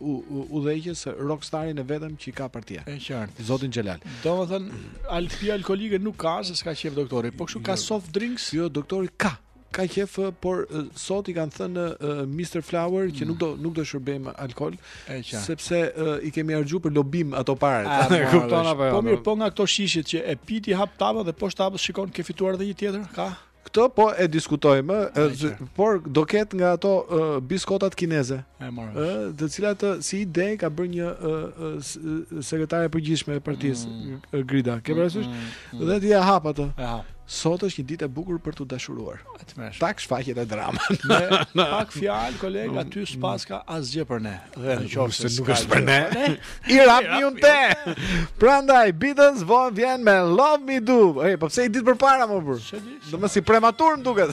udhëheqës uh, uh, rockstarin e vetëm që ka partia. Është qartë. Zotin Xhelal. Domethënë alkohol alkolike nuk ka se s'ka qejf doktori, po kështu ka jo. soft drinks? Jo, doktori ka. ka qef, por sot i kanë thënë uh, Mr. Flower që nuk do mm. nuk do shërbejmë alkool, sepse uh, i kemi harxhu për lobim ato parat. Ah, kupton apo jo? Po mirë, po nga këto shishit që e pi ti hap tapa dhe poshtë tapës shikon ke fituar edhe një tjetër, ka? Këtë po e diskutojmë, por do ketë nga ato uh, biskotat kineze. E mora vesh. Ëh, të cilat uh, si ide ka bërë një uh, sekretare e përgjithshme e partisë, mm. Grida. Ke parasysh? Mm, mm, mm. Dhe ti e hap atë. E hap. Sot është një ditë e bukur për t'u dashuruar. Pak shfaqet e dramën. Me pak fjalë, kolega, aty s'paska asgjë për ne. Dhe në qoftë se nuk është për ne, i rap një te. Prandaj Beatles-on vjen me Love Me Do. Ej, po pse një ditë përpara mor burrë? Domethënë si prematur më duket.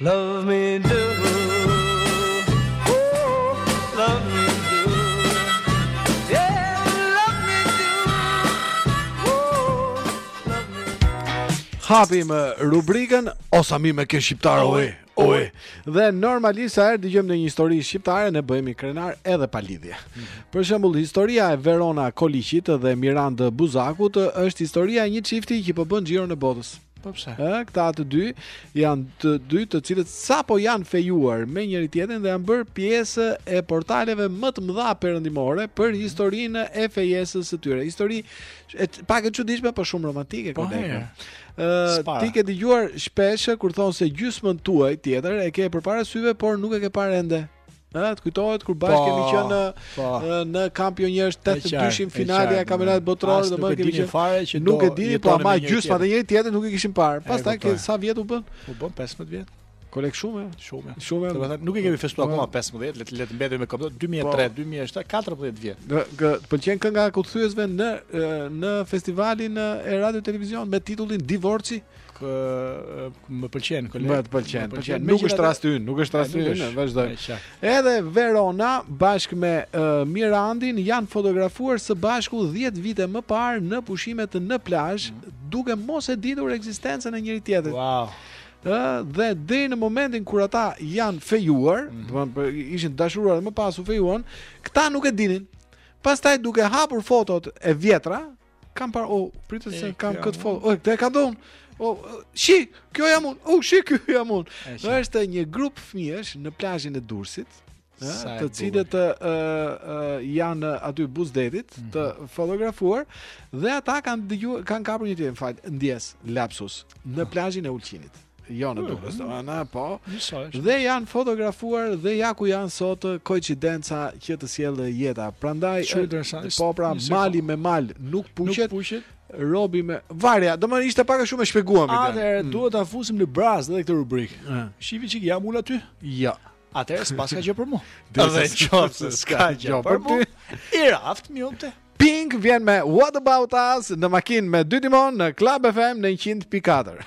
Love me do Oh, love me hapim rubrikën O sa mirë me qenë shqiptar oj, oj. Dhe normalisht sa herë dëgjojmë ndonjë histori shqiptare ne bëhemi krenarë edhe pa lidhje. Mhm. Për shembull, historia e Verona Koliqit dhe Mirand Buzakut është historia e një çifti që po bën xhiron e botës. Po pse? Ë, këta të dy janë të dy të cilët sapo janë fejuar me njëri tjetrin dhe janë bërë pjesë e portaleve më të mëdha perëndimore për mhm. historinë e fejesës së tyre. Histori pak e çuditshme, por shumë romantike po, këtu. Ë, ti ke dëgjuar shpesh kur thonë se gjysmën tuaj tjetër e ke përpara syve, por nuk e ke parë ende. Ëh, të kujtohet kur bashkë kemi qenë në po. në kamp pionierësh 82-shin finalja e kampionatit botëror, domethënë kemi qenë fare që nuk e dini, po ama gjysmën e njëri-tjetrit nuk e kishim parë. Pastaj ke sa vjet u bën? U bën 15 vjet. Koleg shumë, shumë. Shumë. Domethënë nuk e kemi festuar po. akoma 15, le të le të mbetemi me kompjuter 2003, 2007, 14 vjet. Domethënë të pëlqen kënga e kuthyesve në në festivalin e radio televizionit me titullin Divorci. Nuk më pëlqen kolegë. Më të pëlqen. Më pëlqen. Nuk është rasti ynë, nuk është rasti ynë, vazhdojmë. Edhe Verona bashkë me uh, Mirandin janë fotografuar së bashku 10 vite më parë në pushimet në plazh, mm. duke mos e ditur ekzistencën e njëri tjetrit. Wow dhe deri në momentin kur ata janë fejuar, mm -hmm. domethënë ishin dashuruar dhe më pas u fejuan, këta nuk e dinin. Pastaj duke hapur fotot e vjetra, Kanë parë, oh, prit se kam këtë foto. Oh, këtë e kam dhe unë. Oh, shi, kjo jam unë. Oh, shi, kjo jam unë. Domethënë është një grup fëmijësh në plazhin e Durrësit, ë, të cilët ë ë janë aty buzdetit mhm. të fotografuar dhe ata kanë dëgjuar, kanë kapur një tjetër, më fal, ndjesë lapsus në plazhin e Ulqinit. Jo në Durrës, domethënë, po. Dhe janë fotografuar dhe ja ku janë sot koincidenca që të sjellë jeta. Prandaj po pra mali me mal nuk puqet. Robi me varja, domethënë ishte pak a shumë e shpjeguar me këtë. Atëherë mm. duhet ta fusim në braz edhe këtë rubrikë. Mm. Shifi çik ja Muli aty? Jo. Atëherë s'pas ka gjë për mua. Dhe nëse s'ka gjë për mua, i raft më ulte. Pink vjen me What About Us në makinë me dy timona në Club FM në 100.4.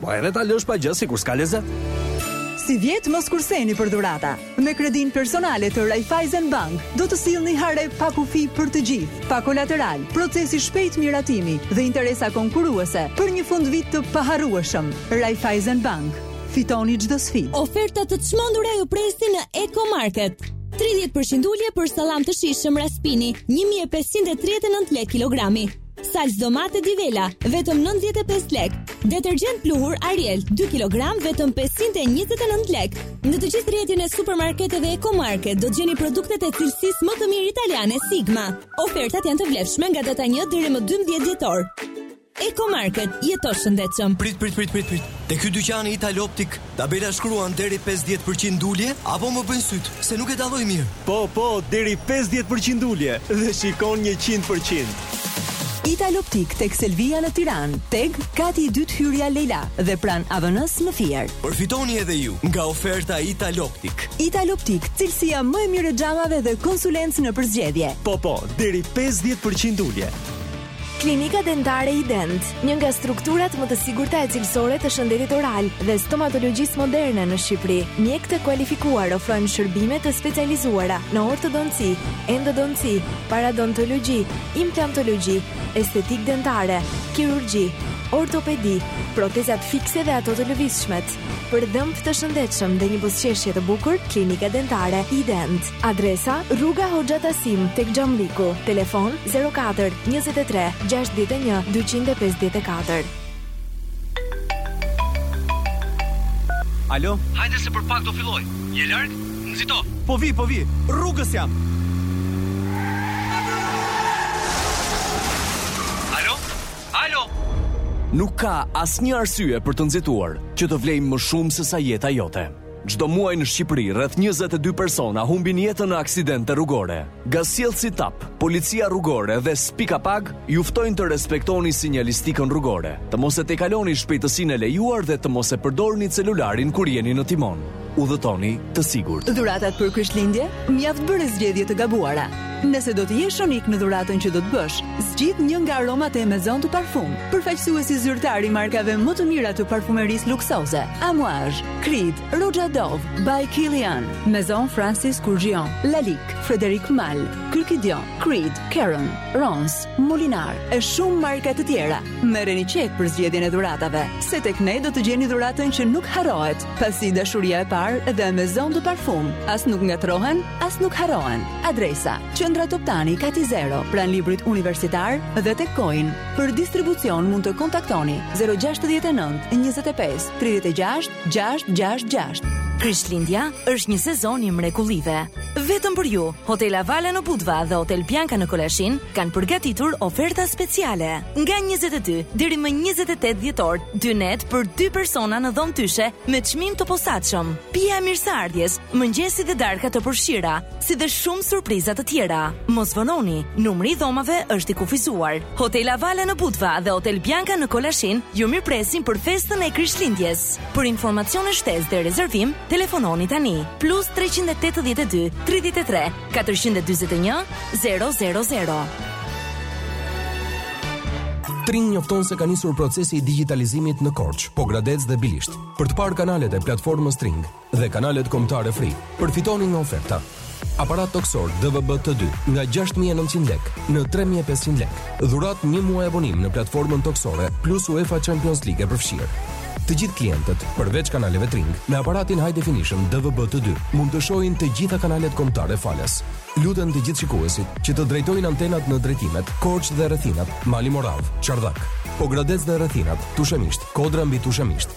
Po edhe ta lësh pa gjë sikur s'ka lezet. Sivjet mos kurseni për dhurata. Me kredinë personale të Raiffeisen Bank do të sillni hare pa kufi për të gjithë, pa kolateral, proces i shpejtë miratimi dhe interesa konkurruese për një fundvit të paharrueshëm. Raiffeisen Bank, fitoni çdo sfidë. Oferta të çmendura ju presin në Eco Market. 30% ulje për sallam të shijshëm Raspini, 1539 lekë kilogrami. Salcë domate Divela, vetëm 95 lek. Detergjent pluhur Ariel, 2 kg, vetëm 529 lek. Në të gjithë rrjetin e supermarketeve Ecomarket do të gjeni produktet e cilësisë më të mirë italiane Sigma. Ofertat janë të vlefshme nga data 1 deri më 12 dhjetor. Ecomarket, jeto shëndetshëm. Prit, prit, prit, prit, prit. Te ky dyqani Italoptik Tabela shkruan deri pesëdhjetë për qind ulje apo më bëjnë sytë, se nuk e dalloj mirë. Po, po, deri pesëdhjetë për qind ulje dhe shikon njëqind për qind. Italoptik tek Selvia në Tiranë, TEG, kati i dytë hyrja Lejla dhe pranë AVN-së në Fier. Përfitoni edhe ju nga oferta Italoptik. Italoptik, cilësia më e mirë e xhamave dhe konsulencë në përzgjedhje. Po, po, deri pesëdhjetë për qind ulje. Klinika Dentare Ident, një nga strukturat më të sigurta e cilësore të shëndetit oral dhe stomatologjisë moderne në Shqipëri. Mjekë të kualifikuar ofrojnë shërbime të specializuara në ortodonci, endodonci, paradontologji, implantologji, estetikë dentare, kirurgji, ortopedi, protezat fikse dhe ato të lëvizshmet. Për dhëmbë të shëndetshëm dhe një buzëqeshje të bukur, Klinika Dentare Ident. Adresa, Rruga Hoxha Tasim, tek Xhamlliku. Telefon, 04 23 61 254. Alo? Hajde se për pak do fillojë. Je larg? Nxito. Po vi, po vi. Rrugës jam. Alo? Alo? Nuk ka asnjë arsye për të nxituar që të vlejë më shumë se sa jeta jote. Çdo muaj në Shqipëri rreth njëzet e dy persona humbin jetën në aksidente rrugore. Gasjellësi TAP, Policia Rrugore dhe Spika Pag ju ftojnë të respektoni sinjalistikën rrugore, të mos e tejkaloni shpejtësinë e lejuar dhe të mos e përdorni celularin kur jeni në timon. Udhëtoni të sigurt. Dhuratat për Krishtlindje? Mjaft bëre zgjedhje të gabuara. Nëse do të jesh unik në dhuratën që do të bësh, zgjidh një nga aromat e Maison de Parfum, përfaqësuesi zyrtar i markave më të mira të parfumerisë luksoze. Amouage Creed, Roja Dove, By Kilian, Maison Francis Kurkdjian, Lalique, Frederic Malle, Kurkdjian, Creed, Caron, Rancé, Molinard e shumë marka të tjera. Merreni qejf për zgjedhjen e dhuratave, se tek ne do të gjeni dhuratën që nuk harrohet, pasi dashuria e parë dhe Maison de Parfum as nuk ngatërrohen, as nuk harrohen. Adresa: Qendra Toptani Kati Zero, pranë librit universitar dhe tek Coin. Për distribucion mund të kontaktoni 069 25 36 666. Krishtlindja është një sezon i mrekullive. Vetëm për ju, Hotel Avala në Budva dhe Hotel Bianca në Kolashin kanë përgatitur oferta speciale. Nga 22 deri më 28 dhjetor, dy net për dy persona në dhomë dyshe me çmim të posaçëm. Pija e mirëseardhjes, mëngjesi dhe darka të përfshira, si dhe shumë surpriza të tjera. Mos vononi, numri i dhomave është i kufizuar. Hotel Avala në Budva dhe Hotel Bianca në Kolashin ju mirëpresin për festën e Krishtlindjes. Për informacione shtesë dhe rezervim, telefononi tani plus 382 33 441 000. Tring njofton se ka nisur procesi i digjitalizimit në Korçë, Pogradec dhe Bilisht. Për të parë kanalet e platformës Tring, dhe kanalet kombëtare Free. Përfitoni nga oferta. Aparat tokësor DVB T2 nga 6900 lekë në 3500 lekë. Dhuratë një muaj abonim në platformën tokësore plus UEFA Champions League e përfshirë. Të gjithë klientët, përveç kanaleve Tring, me aparatin High Definition DVB T2 mund të shohin të gjitha kanalet kombëtare falas. Luten të gjithë shikuesit që të drejtojnë antenat në drejtimet Korçë dhe rrethinat, Mali Moravë, Çardhak, Pogradec dhe rrethinat, Tushemisht, Kodra mbi Tushemisht.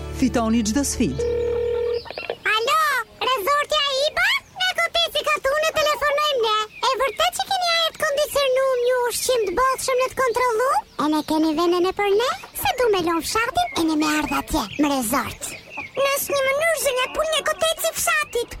Fitoni çdo sfidë. Alo, rezorti Aiba? Nga koteci i katunit telefonojmë ne. E vërtet që keni ajër të kondicionum ene ushqim të bollshëm ne të kontrollum? Ene keni ven ene për ne? Se du me lon fshatin ene me ardh atje, m' rezort. Në është një mënyrë zonja pulë një koteci fshatit.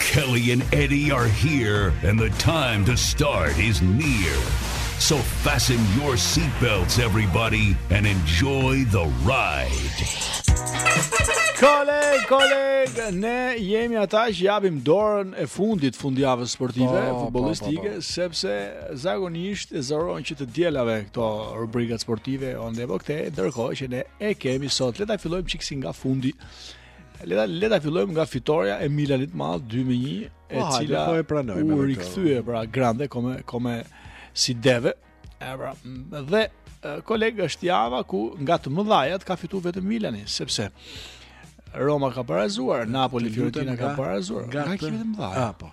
Kelly and Eddie are here and the time to start is near. So fasten your seat belts everybody and enjoy the ride. Koleg, koleg, ne jemi ata që japim dorën e fundit fundjavës sportive, po, po, futbollistike, po, sepse zakonisht ezaurohen që të dielave këto rubrikat sportive, on the book, ndërkohë që ne e kemi sot, le ta fillojmë çikësi nga fundi, nga fundi, Le ta le ta fillojmë nga fitorja e Milanit të madh 2-1, e oh, cila po e pranojmë. U rikthye pra grande come come si deve. E pra, dhe koleg është java ku nga të mëdhajat ka fitu vetëm Milani, sepse Roma ka barazuar, Napoli Fiorentina ka barazuar. Nga të mëdhajat. Ah, po.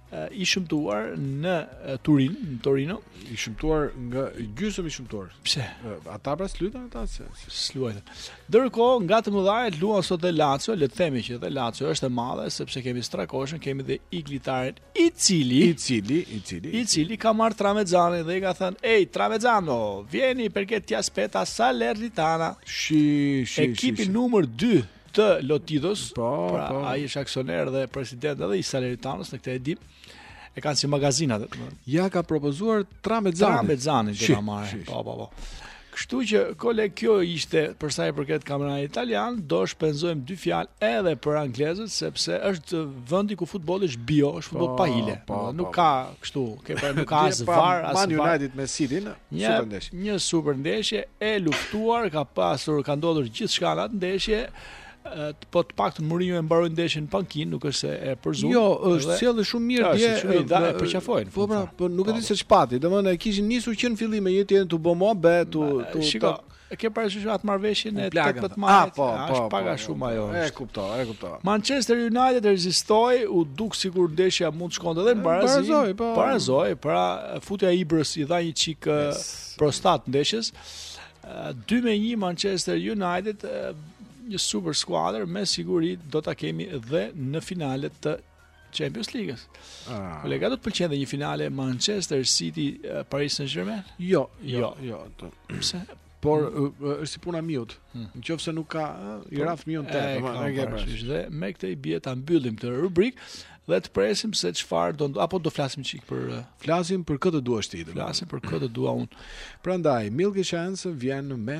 i shëmtuar në Turin, në Torino. I shëmtuar nga gjysmë i shëmtuar. Pse? Ata pra s'luajtën ata se s'luajtën. Ndërkohë, nga të mëdhajat luan sot dhe Lazio, le të themi që dhe Lazio është e madhe sepse kemi Strakoshën, kemi dhe Igli Taren, i cili i cili i cili i cili ka marrë Tramezzanin dhe i ka thënë, "Ej Tramezzano, vieni perché ti aspetta Salernitana." Sì, sì, sì. Ekipi numër 2 të Lotitos, po, pra po. ai është aksioner dhe president edhe i Salernitanës në këtë e dim. E kanë si magazinat, domethënë. Ia ka propozuar Tramezzanin. Tramezzanin që ta marrë. Po, po, po. Kështu që koleg kjo ishte për sa i përket kampionatit italian, do shpenzojmë dy fjalë edhe për anglezët sepse është vendi ku futbolli është bio, është futboll pa, pa hile. Pa, nuk pa, ka kështu, ke pra nuk ka as VAR, as Man United me City. Një super ndeshje. Një super ndeshje e luftuar, ka pasur, ka ndodhur gjithçka në atë ndeshje po të paktën Mourinho e mbaroi ndeshjen në pankinë, nuk është se e përzunë. Jo, është sjellë shumë mirë dje. Është shumë dha e përqafojnë. Po pra, po nuk e di po. se ç'pati. Domethënë e kishin nisur që në fillim me një tjetrin t'u bëm o be, tu tu shiko. E ke parasysh atë marrëveshjen e 18 majit? Po, po, është paga po, po, shumë po, ajo. E kuptoj, e kuptoj. Manchester United rezistoi, u duk sikur ndeshja mund të shkonte edhe në barazim. Barazoi, po. Barazoi, pra futja e Ibrës i dha një çik yes. prostatë ndeshjes. 2 me 1 Manchester United një super skuadër me siguri do ta kemi dhe në finalet të Champions League. Ah. Kolega do të pëlqen dhe një finale Manchester City eh, Paris Saint-Germain? Jo, jo, jo. jo Pse? Por mm. eh, eh, është si puna e miut. Hmm. Në qoftë se nuk ka i po, raf miun te, më ke parasysh. Dhe me këtë i bie ta mbyllim këtë rubrikë dhe të presim se çfarë do apo do flasim çik për flasim për kë të duash ti. Flasim për kë të dua unë. Prandaj Milky Chance vjen me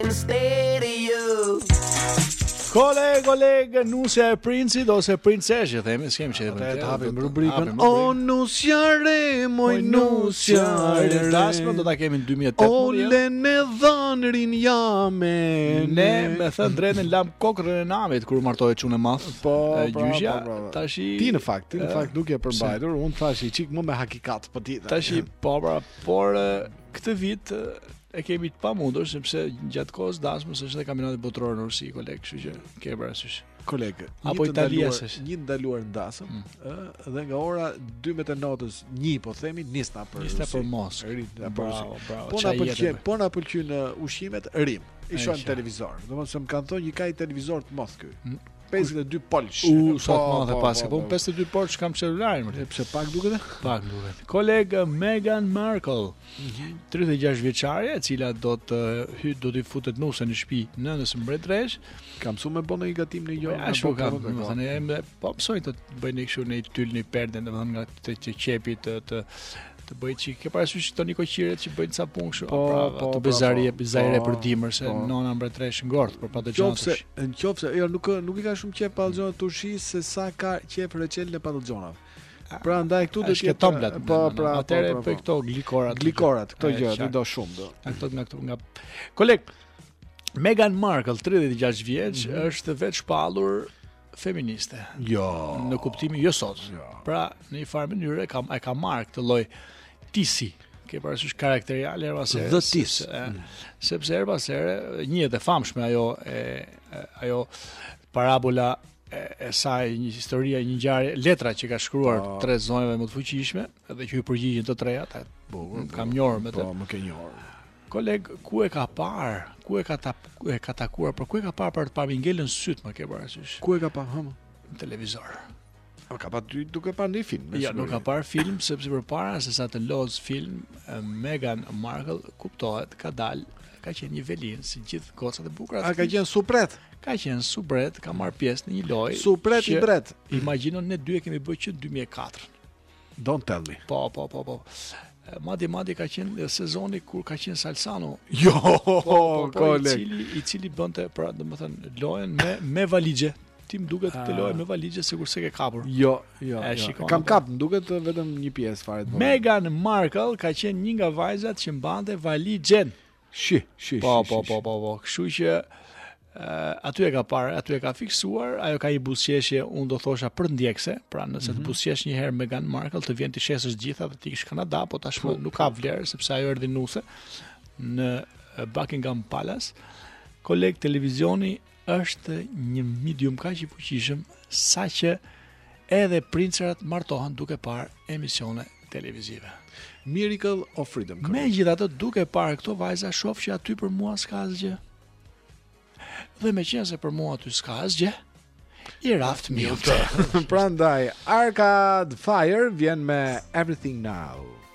Instead of you. Kole, kolegë, nusja e princit ose princeshë, themi, s'kem që e të hapim rubrikën. O, nusja e re, moj nusja e re. Dasmë, do ta kemi në 2018. O, le në dhanërin jame. Ne, me thënë të drejtën, lam kokrrën e namit, kur u martua çuni i madh. Po, pra, po, pra, po, pra. Tashi... Ti në fakt, ti në fakt duke e përmbajdur, unë tashi qikë më me hakikat për po ti. Tashi, po, pra, por... Këtë vit e kemi të pamundur sepse gjatë kohës së dasmës është edhe kampionati botëror në Rusi, koleg, kështu që ke parasysh. Koleg, apo Italia është ndaluar në dasëm, mm. ë, dhe nga ora 12 të natës, një po themi, nisna për. Nisna për Rusi. Rit na për. Bravo, bravo. Po na pëlqen, po na pëlqen ushqimet, rrimë. Shohim televizor. Domethënë se më kanë thonë një ka televizor të mos ky. 52 polsh. U sa të madhe paska. Po 52 polsh kam celularin më sepse pak duket. Pak duket. Koleg Meghan Markle, 36 mhm. vjeçare, e cila do të hy do të futet nuse në shtëpinë e nënës mbretëreshë. Kam mësuar me bë një gatim në jo. Ja, po kam, domethënë, jam po mësoj të bëj një kështu në tyl në perden, domethënë nga të të qepit të të të bëj çik. Ke parasysh këto nikoqiret që bëjnë ca punë kështu, po, pra, po, të bezari e bizajre për dimër se po. nona mbretreshë ngordh për patëllxhana. Qofse, qofse, jo nuk nuk i ka shumë qejf patllxhona turshi se sa ka qejf reçel me patllxhona. Prandaj këtu do të jetë tomblat. Po, pra, atëherë po, po, po, po këto glikotë. Glikotë, këto gjëra, do do shumë do. Ato nga këtu nga koleg Meghan Markle 36 vjeç mm -hmm. është vetëshpallur feministe. Jo. Në kuptimin jo sot. Jo. Pra, në njëfarë mënyre e ka e ka marrë këtë lloj tisi ke parasysh karakterial herë pas here. Dhe tis. Sepse herë pas here njihet e famshme ajo e ajo parabola e, e saj një historia një ngjarje letra që ka shkruar. Po. tre zonjave më të fuqishme Edhe që i përgjigjen të treja, ta po, po, po, kam njohur me të. Po, më ke njohur. Koleg, ku e ka parë? Ku e ka ta, e ka takuar? Por ku e ka parë për të parë ngelën sytë, më ke parasysh? Ku e ka parë hëm? Në televizor. Po ka parë duke parë një film. Jo, nuk ka parë film sepse përpara se sa të lozte film Meghan Markle kuptohet ka dalë ka qenë një velinë si gjithë gocat e bukura. A ka qenë subretë? Ka qenë subretë, ka marrë pjesë në një lojë. Subretë, subretë. Imagjino ne dy e kemi bërë që 2004. Don't tell me. Po, po, po, po. Madje madje ka qenë sezoni kur ka qenë Salsano. Jo, po, po, po, po, po i cili i cili bënte pra, domethënë, lojën me me valixhe. Ti më duket te loja me valixhe sikur s'e ke kapur. Jo, jo. E, jo. Shikon, Kam kap, më duket vetëm një pjesë fare të vogël. Meghan Markle ka qenë një nga vajzat që mbante valixhen. Shi, shi, po, shi, po, shi, po, po, po, kështu që aty e ka parë, aty e ka fiksuar, ajo ka i buzëqeshje, unë do thosha përndjekëse, pra nëse mm -hmm. të mhm. buzëqesh një herë Meghan Markle, të vjen t'i shesësh të gjitha dhe të ikësh Kanada, po tashmë po, nuk ka vlerë, sepse ajo erdhi nuse në Buckingham Palace, koleg televizioni Është një medium kaq i fuqishëm saqë edhe princerat martohen duke parë emisione televizive. Miracle of Freedom. Megjithatë duke parë këto vajza, shof që aty për mua s'ka asgjë. Dhe meqenëse për mua aty s'ka asgjë, i raft mi të. prandaj, Arcade Fire vjen me Everything Now.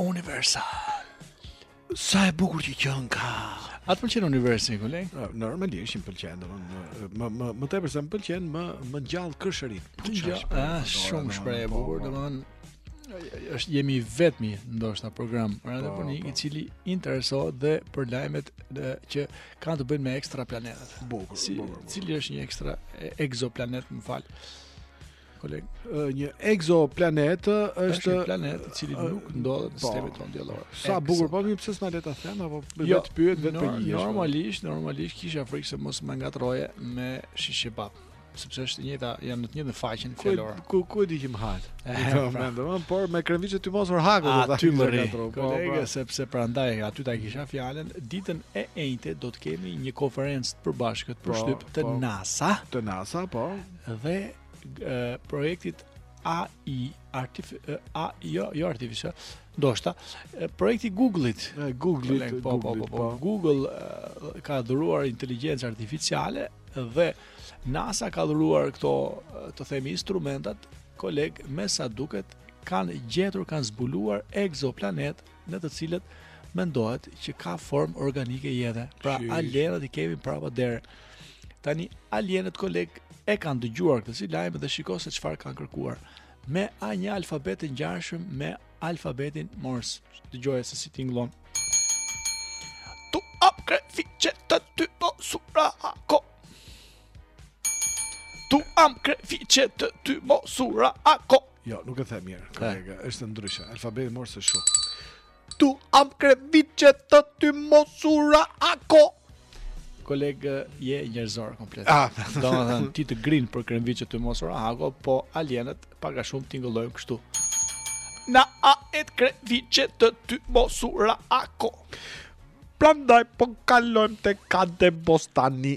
Universal. Sa e bukur që qenka. A të pëlqen universi koleg? Normalisht më pëlqen, domethënë më më më tepër se më pëlqen më mban gjallë kureshtjen. Po gjallë, është ah, shumë shprehje po, bukur, po. domethënë është jemi i vetmi ndoshta program po, radiofonik i cili interesohet dhe për lajmet dhe, që kanë të bëjnë me ekstra planetet. Bukur, si, bukur, bukur. Cili është një ekstra eksoplanet, më fal. Koleg, një exoplanet është është një planet i cili nuk ndodhet në po. sistemin tonë diellor. Sa bukur po mirë pse s'ma le ta them apo jo, vetë pyet vetë përgjigje. Normalisht, normalisht kisha frikë se mos më ngatërroje me shishqebap sepse është e njëjta, janë në të njëjtën faqe në fjalor. Ku ku e di që më hal. Po mendoj, por me kremviçë te Mosurakut do ta kisha ngatërruar. Po, Kolega, po. sepse prandaj aty ta kisha fjalën, ditën e enjte do të kemi një konferencë të përbashkët për po, shtyp të po. NASA. Të NASA, po. dhe projektit AI, artif, a, jo, jo artificial, ndoshta, projekti i Google-it. Google-it, po, po, po, po, Google ka dhuruar inteligencë artificiale dhe NASA ka dhuruar këto, të themi, instrumentat, koleg, me sa duket, kanë gjetur, kanë zbuluar exoplanetë, në të cilët mendohet që ka formë organike jete. Pra Shii. alienët i kemi prapa dere. Tani alienët koleg e kanë dëgjuar këtë si lajm dhe shiko se çfarë kanë kërkuar. Me a një alfabet të ngjashëm me alfabetin Morse. Dëgjoje se si tingëllon. Tu up krefi që të ty po sura ako. Tu am krefi që të ty po sura ako. Jo, nuk e the mirë, kolega, eh. është ndryshe. Alfabeti Morse është kështu. Tu am kreviçe të ty mosura ako. Koleg je njerëzor komplet. Ah, domethën ti të grin për kremviçe të mosura ako, po alienët pak a shumë tingëllojnë kështu. Na a et kremviçe të ty mosura ako. Prandaj po kalojmë te kade bostani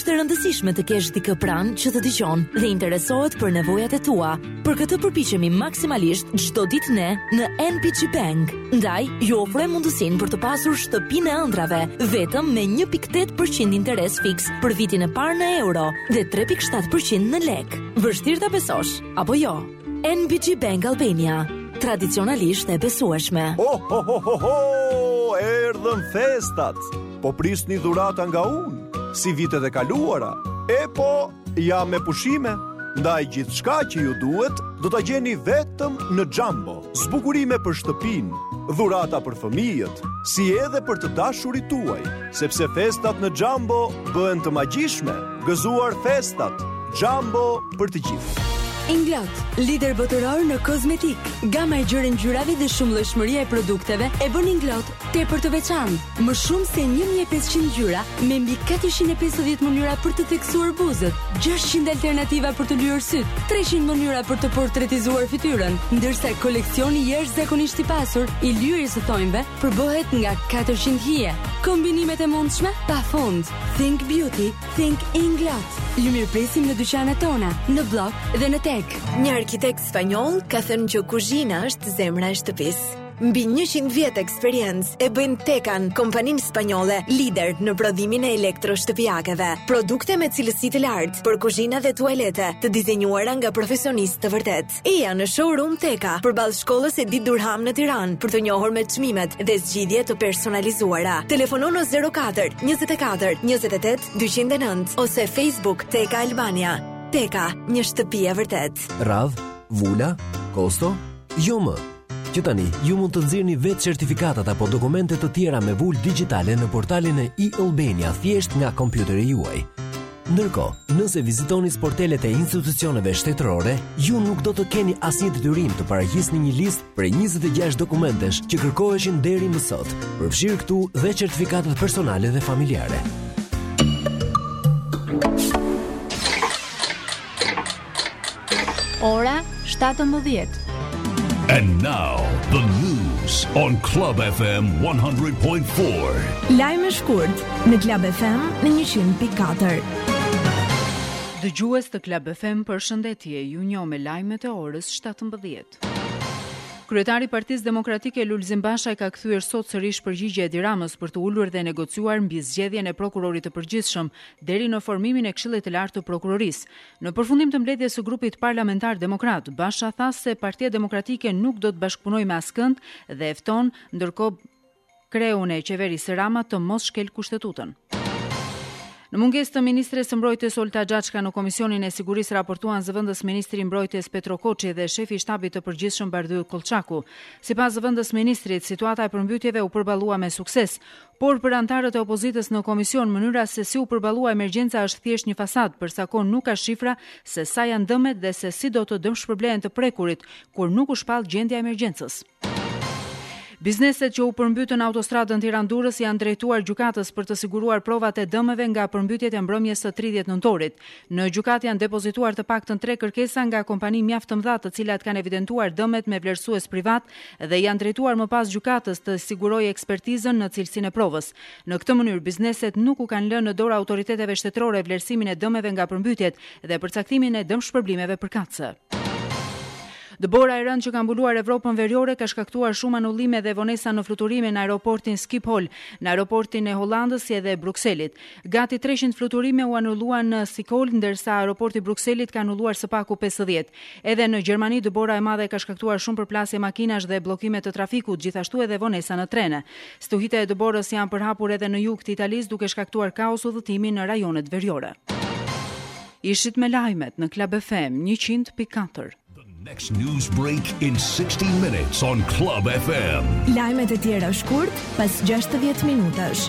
është e rëndësishme të kesh dikë pranë që të dëgjon dhe interesohet për nevojat e tua. Për këtë përpiqemi maksimalisht çdo ditë ne në NBG Bank. Ndaj, ju ofrojmë mundësinë për të pasur shtëpinë e ëndrrave vetëm me 1.8% interes fiks për vitin e parë në euro dhe 3.7% në lek. Vështirë ta besosh, apo jo? NBG Bank Albania, tradicionalisht e besueshme. Oh, ho, ho, ho, ho, erdhën festat. Po prisni dhurata nga unë, si vitet e kaluara. E po, jam me pushime. Ndaj gjithçka që ju duhet, do ta gjeni vetëm në Jumbo. Zbukurime për shtëpinë, dhurata për fëmijët, si edhe për të dashurit tuaj, sepse festat në Jumbo bëhen të magjishme. Gëzuar festat, Jumbo për të gjithë. Inglot, lider botëror në kozmetikë. Gama e gjerë e ngjyrave dhe shumëllojshmëria e produkteve e bën Inglot Tepër të veçantë, më shumë se 1500 ngjyra me mbi 450 mënyra për të theksuar buzët, 600 alternativa për të lyer sytë, 300 mënyra për të portretizuar fytyrën, ndërsa koleksioni jashtëzakonisht i pasur i lyerjes së thonjve përbohet nga 400 hije. Kombinimet e mundshme pa fund. Think Beauty, Think Inglot. Ju mirëpresim në dyqanet tona, në Bllok dhe në TEG. Një arkitekt spanjoll ka thënë që kuzhina është zemra e shtëpisë. Mbi 100 vjet eksperiencë e bëjnë Tekan, kompaninë spanjolle, lider në prodhimin e elektroshtëpiakeve. Produkte me cilësi të lartë për kuzhina dhe tualete, të dizenjuara nga profesionistë të vërtetë. Eja në showroom Teka, përballë shkollës Edith Durham në Tiranë, për t'u njohur me çmimet dhe zgjidhje të personalizuara. Telefono në 04 24 28 209 ose Facebook Teka Albania. Teka, një shtëpi e vërtetë. Radhë, vula, kosto, jo më. Që tani, ju mund të nxirrni vetë certifikatat apo dokumente të tjera me vulë digjitale në portalin e-Albania thjesht nga kompjuteri juaj. Ndërkohë, nëse vizitoni sportelet e institucioneve shtetërore, ju nuk do të keni asnjë detyrim të paraqisni një listë prej 26 dokumentesh që kërkoheshin deri më sot, përfshirë këtu dhe certifikatat personale dhe familjare. Ora 17. And now the news on Club FM 100.4. Lajme shkurt në Club FM në 100.4. Dëgjues të Club FM, përshëndetje. Ju njoh me lajmet e orës 17. Kryetari i Partisë Demokratike Lulzim Basha i ka kthyer sot sërish përgjigje Edi Ramës për t'u ulur dhe negociuar mbi zgjedhjen e prokurorit të përgjithshëm deri në formimin e Këshillit të Lartë të Prokurorisë. Në përfundim të mbledhjes së grupit parlamentar demokrat, Basha tha se Partia Demokratike nuk do të bashkëpunojë me askënd dhe e fton ndërkohë kreun e qeverisë Rama të mos shkelë Kushtetutën. Në mungesë të ministres së Mbrojtjes Olta Xhaçka në Komisionin e Sigurisë raportuan zëvendësministri i Mbrojtjes Petro Koçi dhe shefi i shtabit të përgjithshëm Bardhyl Kollçaku. Sipas zëvendësministrit, situata e përmbytjeve u përballua me sukses. Por për anëtarët e opozitës në komision mënyra se si u përballua emergjenca është thjesht një fasadë, për sa kohë nuk ka shifra se sa janë dëmet dhe se si do të dëmshpërblehen të prekurit, kur nuk u shpall gjendja e emergjencës. Bizneset që u përmbytën autostradën Tiranë-Durrës janë drejtuar gjykatës për të siguruar provat e dëmeve nga përmbytjet e mbrëmjes së 30 nëntorit. Në gjykatë janë depozituar të paktën tre kërkesa nga kompani mjaft të mëdha të cilat kanë evidentuar dëmet me vlerësues privatë dhe janë drejtuar më pas gjykatës të sigurojë ekspertizën në cilësinë e provës. Në këtë mënyrë, bizneset nuk u kanë lënë në dorë autoriteteve shtetërore vlerësimin e dëmeve nga përmbytjet dhe përcaktimin e dëmshpërblimeve përkatëse. Dëbora e rëndë që ka mbuluar Evropën veriore ka shkaktuar shumë anullime dhe vonesa në fluturime në aeroportin Schiphol, në aeroportin e Holandës si edhe Brukselit. Gati 300 fluturime u anulluan në Schiphol, ndërsa aeroporti Brukselit ka anulluar së paku 50. Edhe në Gjermani dëbora e madhe ka shkaktuar shumë përplasje makinash dhe bllokime të trafikut, gjithashtu edhe vonesa në trene. Stuhitë e dëborës janë përhapur edhe në jug të Italisë duke shkaktuar kaos udhëtimi në rajonet veriore. Ishit me lajmet në Club FM 100.4. Next news break in 60 minutes on Club FM. Lajmet e tjera shkurt pas 60 minutash.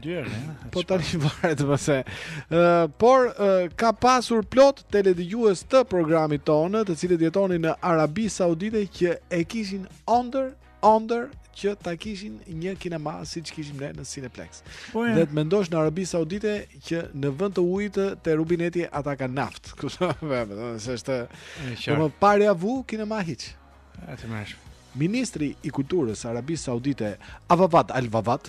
Dyer, po tani varet më se. Ë, por uh, ka pasur plot teledëgjues të programit tonë, të cilët jetonin në Arabi Saudite që e kishin ëndërr ëndërr që ta kishin një kinema siç kishim ne në Cineplex. Po dhe të mendosh në Arabi Saudite që në vend të ujit te rubineti ata kanë naftë. Kështu më thonë se është më parë avu kinema hiç. Atë më Ministri i Kulturës Arabisë Saudite Avad Al-Avad,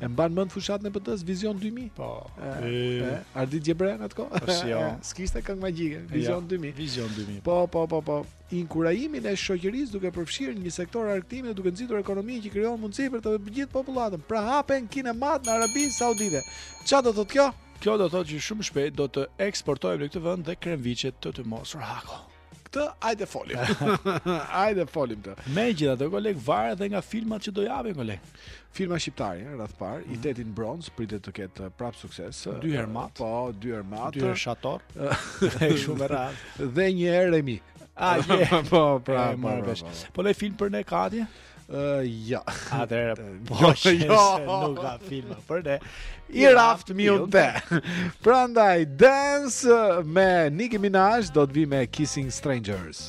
E mban mend fushatën e PD-s Vision 2000? Po. Ardit Gjebrea atë kohë? Po si jo. S'kishte këngë magjike, Vizion 2000. Vizion 2000. Po, po, po, po. Inkurajimin e shoqërisë duke përfshirë një sektor argëtimi dhe duke nxitur ekonominë që krijon mundësi për të gjithë popullatën. Pra hapen kinematë në Arabinë Saudite. Çfarë do thotë kjo? Kjo do thotë që shumë shpejt do të eksportojmë në këtë vend dhe kremviçet e tymosur Hako. Këtë hajde folim. hajde folim të. Megjithatë koleg varet dhe nga filmat që do japin koleg. Filma shqiptarë, eh, radhë parë, mm -hmm. i mhm. teti në bronz, pritet të ketë eh, prap sukses. Eh, dy herë mat. Po, dy herë mat. Dy herë shator. Është shumë e rrallë. Dhe një herë remi. A, je. po, pra, e, po, pra, pra, pra, pra, pra. Po le film për ne ka atje? Uh, ja. Atëherë, po, jo, jo. jo. nuk ka filma për ne. I raft mi unë te. Prandaj, DNCE me Nicki Minaj do të vijë me Kissing Strangers.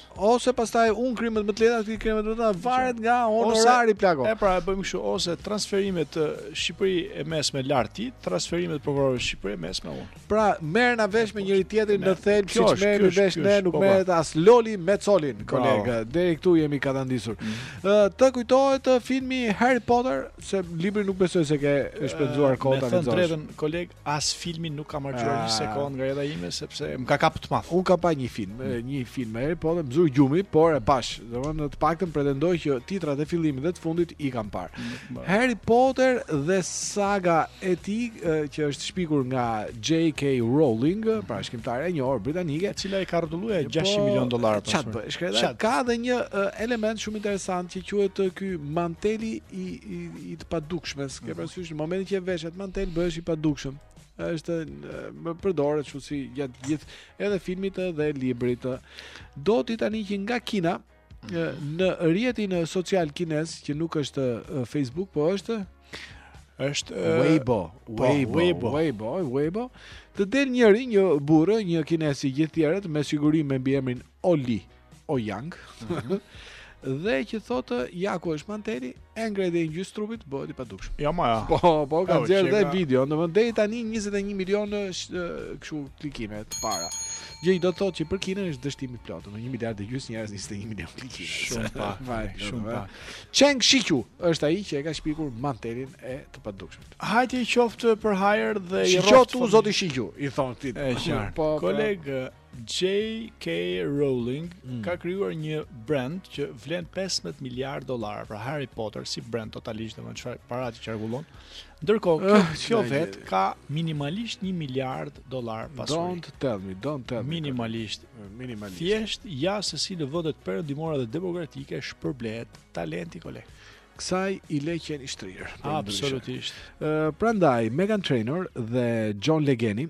Ose pastaj un krimet më të lehta, ti krimet më të mëdha, varet nga honorari plako. E pra e bëjmë kështu, ose transferimet të Shqipëri e mesme lart ti, transferimet prokurorëve të Shqipëri e mesme un. Pra merremi vesh me njëri tjetrin në thelb, siç merremi vesh ne, nuk po, po. merret as Loli me Colin, kolega. Deri këtu jemi katandisur. Mm. Ë të kujtohet filmi Harry Potter, se libri nuk besoj se ke shpenzuar kohë tani. Me thënë të drejtën, koleg, As filmin nuk kam harxhuar një ah. sekond nga jeta ime sepse më ka kapë të madh. Un ka pa një film, një film Harry Potter, m'zuri gjumi, por e bash. Domethënë të paktën pretendoj që titrat e fillimit dhe të fundit i kam parë. Mm, Harry Potter dhe saga e tij që është shpikur nga J.K. Rowling, pra shkrimtare e njohur britanike, e cila i ka rrotulluar 600 po, milionë dollarë pas. Çat bësh? Ka dhe një element shumë interesant që quhet ky manteli i i të padukshmes, ke mhm. parasysh në momentin që e vesh atë mantel bëhesh i padukshëm. Është më përdoret kështu si gjatë gjithë edhe filmit dhe librit. Do ti tani që nga Kina mhm. në rrjetin social kinez që nuk është Facebook, po është është Weibo, po, Weibo, Weibo, Weibo, Weibo. Të del njëri, një burrë, një kinez si gjithë tjerët me siguri me mbiemrin Oli. O Young. Mhm. dhe që thotë ja ku është manteli, e ngre dhe gjysma trupit bëhet i padukshëm. Jo more jo. Po, po ka nxjerrë dhe video, domethënë deri tani 21 milion këshu klikime të para. Gjë që do të thotë që për Kinën është dështim i plotë, në 1 miliard e gjys njerëz 21 milion klikime. Shumë pak, vaj, shumë pak. Cheng Shiqu është ai që e ka shpikur mantelin e të padukshmes. Hajde i qoftë për hajër dhe i rroftë. Shiqu zoti Shiqu, i thon ti. Po, po, koleg, po. JK Rowling mm. ka krijuar një brand që vlen 15 miliard dollarë, pra Harry Potter si brand totalisht, domethënë çfarë paraje që qarkullon. Ndërkohë kjo, uh, kjo vet ka minimalisht 1 miliard dollarë pasuri. Don't tell me, don't tell me. Minimalisht. Eh, minimalisht. Thjesht ja se si në vendet perëndimore dhe demokratike shpërblehet talenti koleg. Kësaj i vjen leku shtrirë. Absolutisht. Uh, prandaj Meghan Trainor dhe John Legend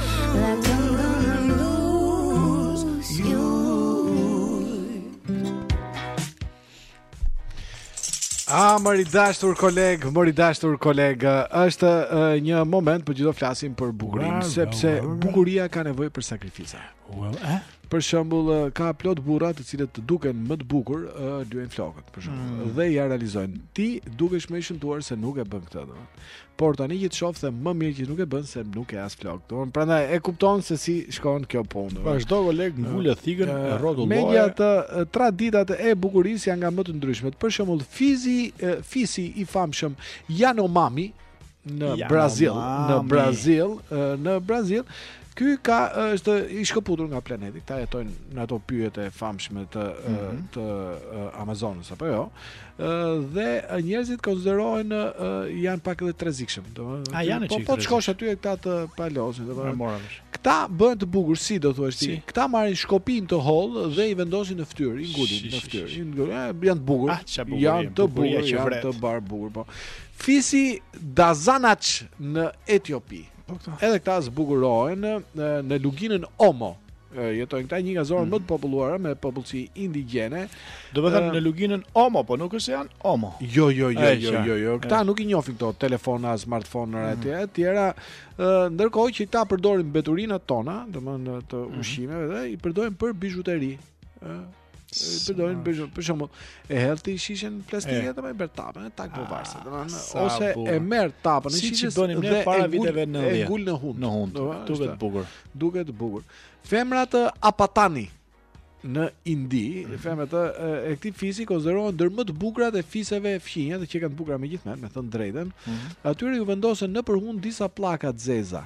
Ah, mor i dashur koleg, mor i dashur koleg, është uh, një moment për gjithë të flasim për bukurinë, sepse bukuria ka nevojë për sakrifica. Well, eh? Për shembull, ka plot burra të cilët të duken më të bukur, uh, lyejnë flokët, për shembull, mm. dhe ia realizojnë. Ti dukesh më i shëmtuar se nuk e bën këtë, domethënë. por tani që të shoh them më mirë që nuk e bën se nuk ke as flokë. Domethënë prandaj e kupton se si shkon kjo punë. Vazhdo koleg ngule thikën e rrotulloje. Mirëpo tra traditat e bukurisë janë nga më të ndryshmet. Për shembull, fisi fisi i famshëm Janomami në Brazil, në Brazil, në Brazil Ky ka është i shkëputur nga planeti, këta jetojnë në ato pyjet e famshme të mm -hmm. të Amazonës apo jo. Ë dhe njerëzit konsiderohen janë pak edhe të rrezikshëm, domethënë. A janë po, po shkosh aty e këta të palosin, domethënë. Këta bëhen të bukur si do thuash ti. Si. Këta marrin shkopin të hollë dhe i vendosin në fytyrë, i ngulin në fytyrë. Janë të bukur. Ah, janë të bukur, janë të bar bukur, po. Fisi Dasanach në Etiopi. Po këta. Edhe këta zbukurohen në luginën Omo. Jetojnë këta një nga zonat mm. më të populluara me popullsi indigjene. Domethënë në luginën Omo, po nuk është se janë Omo. Jo, jo, jo, jo, jo, jo. Këta nuk i njohin këto telefona, smartphone mm. etj. Etj. Ndërkohë që këta përdorin mbeturinat tona, domethënë të mm. ushqimeve dhe i përdorin për bizhuteri. përdorin për shembull, për shembull, e hedh ti shishen plastike atë me bërë tapën, tak po ah, varëse, domethënë ose e merr tapën e shishes. Siç bënim ne para viteve 90. E ngul në hundë. Në hundë. Duket bukur. Duket bukur. Femrat Apatani në Indi, mhm. femrat e këtij fisi konsiderohen ndër më të bukurat e fiseve fqinje, dhe që janë të bukura me gjithë mend, me thënë të drejtën. Mhm. Atyre u vendosen nëpër hundë disa pllaka të zeza.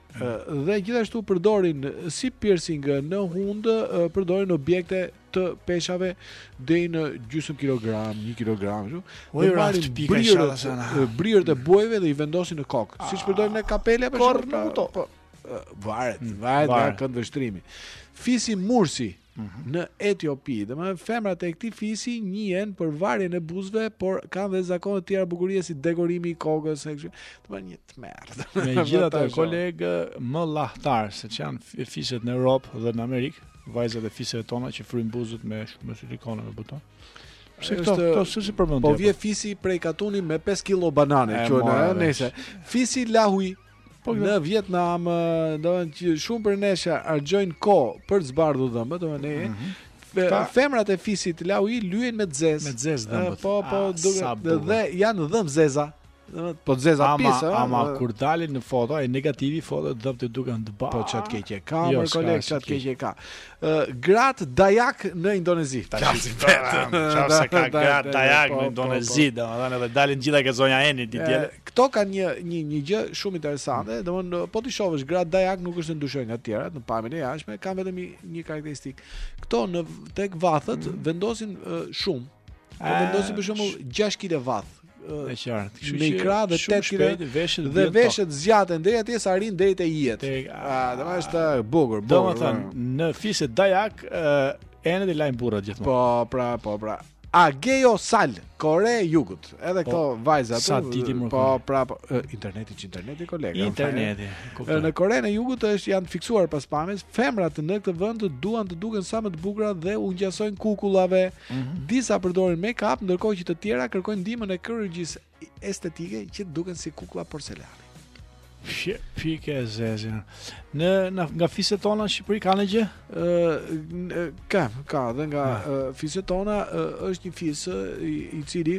Dhe gjithashtu përdorin si piercing në hundë, përdorin objekte të peshave deri në gjysmë kilogram, 1 kilogram kështu. Dhe marrin brirët, brirët e buajve dhe i vendosin në kokë. Ah. Siç përdorim ne kapele për shkak të po, po, varet, mm, varet nga këndvështrimi. Fisi mursi, Mhm. në Etiopi. Domethënë femrat e këtij fisi njihen për varjen e buzëve, por kanë dhe zakone të tjera bukurie si dekorimi i kokës, e kështu. Dhe më një të merë. Megjithatë koleg më llahtar, se ç'janë fiset në Europë dhe në Amerikë, vajzat e fiseve tona që fryjnë buzët me shumë me silikon dhe botoks. Pse këto këto s'i përmendje. Po vjen fisi prej katuni me 5 kg banane, që në nëse. Fisi lahui Po në Vietnam, domethënë shumë prej nesh harxhojnë kohë për të zbardhur dhëmbët, domethënë mm -hmm. Fa... femrat e fisit Lahui i lyejnë me zezë. Me zezë dhëmbët. Po, po, ah, duke dhe janë dhëmbë zeza. Po zeza ama, pis, ama, ama kur dalin në foto, ai negativi i fotos do të duken të bardhë. Po ça të keqe ka, jo, more koleg ça të keqe ka. Gratë Dayak në Indonezi. Tash i vetëm. Çfarë se ka gratë Dayak në po, po, Indonezi, po. domethënë edhe dalin të gjitha ke zonja Eni të diel. Kto kanë një një një gjë shumë interesante, domethënë po t'i shohësh gratë Dayak nuk është se ndryshojnë nga të tjerat në pamjen e jashtme, kanë vetëm një karakteristikë. Kto në tek vathët mm. vendosin shumë Po mendoj se për shembull 6 kg vath. Në qartë. Kështu që me kra dhe 8 kg dhe veshët dhe veshët zgjaten deri atje sa arrin deri te jet. Te ah, do të thotë bukur, bukur. Domethënë në fiset Dajak ene dhe lajm burrat gjithmonë. Po, pra, po, pra. A Geo Sal, Kore e Jugut. Edhe po, këto vajza aty. Sa ditë më po, pra, po, interneti, interneti kolega. Interneti. Në Korenë e Jugut është janë fiksuar pas pamjes, femrat në këtë vend duan të duken sa më të bukura dhe u ngjasojnë kukullave. Disa përdorin make-up, ndërkohë që të tjera kërkojnë ndihmën e kirurgjisë estetike që duken si kukulla porcelani. Fje, fike e zezin. Në, në nga fiset tona në Shqipëri ka ndonjë? Ë ka, ka dhe nga uh, fiset tona uh, është një fis i, i cili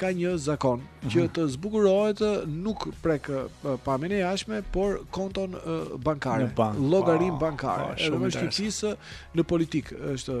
ka një zakon që mhm. të zbukurohet nuk prek uh, pamjen e jashtme, por konton uh, bankare, bank, llogarinë bankare. Edhe është një fis në politikë, është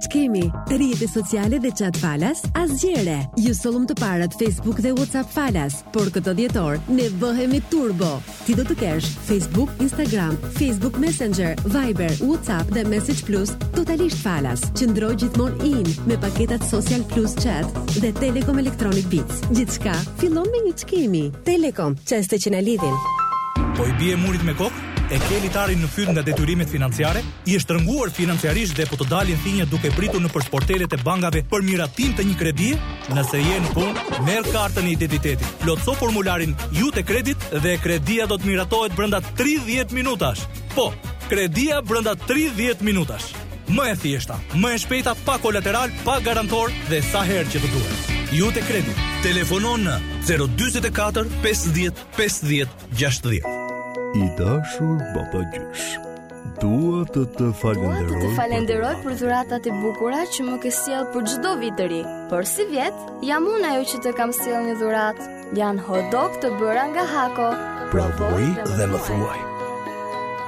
Ç'kemi? Rrjete sociale dhe chat falas? Asgjë e re! Ju sollëm të parët Facebook dhe WhatsApp falas, por këtë dhjetor ne bëhemi turbo! Ti do të kesh Facebook, Instagram, Facebook Messenger, Viber, WhatsApp dhe Message Plus totalisht falas. Qëndro gjithmonë in me paketat Social Plus Chat dhe Telekom Electronic Beats. Gjithçka fillon me një ç'kemi. Telekom, çaste që na lidhin. Po i bie murit me kokë? E ke litarin në fyt nga detyrimet financiare? Je i shtrënguar financiarisht dhe po të dalin thinjat duke pritur nëpër sportelet e bankave për miratim të një kredie? Nëse je në punë, merr kartën e identitetit, plotëso formularin Iute Credit dhe kredia do të miratohet brenda 30 minutash. Po, kredia brenda 30 minutash. Më e thjeshta, më e shpejta pa kolateral, pa garantor dhe sa herë që të duhet. Iute Credit. Telefono në 044 50 50 60. I dashur babagjysh, dua të të falenderoj. Dua të të falenderoj për dhuratat e bukura që më ke sjellë për çdo vit të ri. Por sivjet, jam unë ajo që të kam sjellë një dhuratë. Janë hot dog të bëra nga Hako. Provoji dhe më thuaj.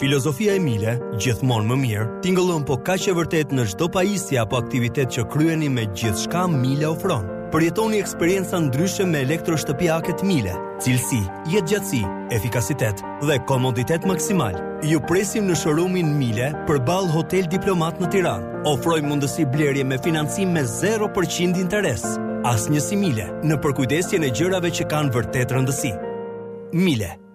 Filozofia e Miele, gjithmonë më mirë, tingëllon po kaq e vërtetë në çdo pajisje apo aktivitet që kryeni me gjithçka Miele ofron. Përjetoni eksperienca ndryshe me elektroshtëpiaket Miele. Cilësi, jetëgjatësi, efikasitet dhe komoditet maksimal. Ju presim në showroomin Miele përballë Hotel Diplomat në Tiranë. Ofrojmë mundësi blerje me financim me 0% interes. Asnjë si Miele, në përkujdesjen e gjërave që kanë vërtet rëndësi. Miele.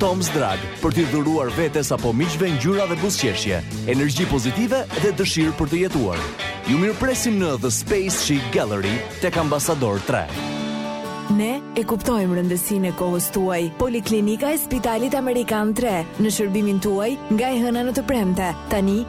Tom's Drag për t'i dhuruar vetes apo miqve ngjyra dhe buzëqeshje, energji pozitive dhe dëshirë për të jetuar. Ju mirëpresim në The Space Chic Gallery tek Ambasador 3. Ne e kuptojmë rëndësinë e kohës tuaj. Poliklinika e Spitalit Amerikan 3, në shërbimin tuaj nga e hëna në të premte. Tani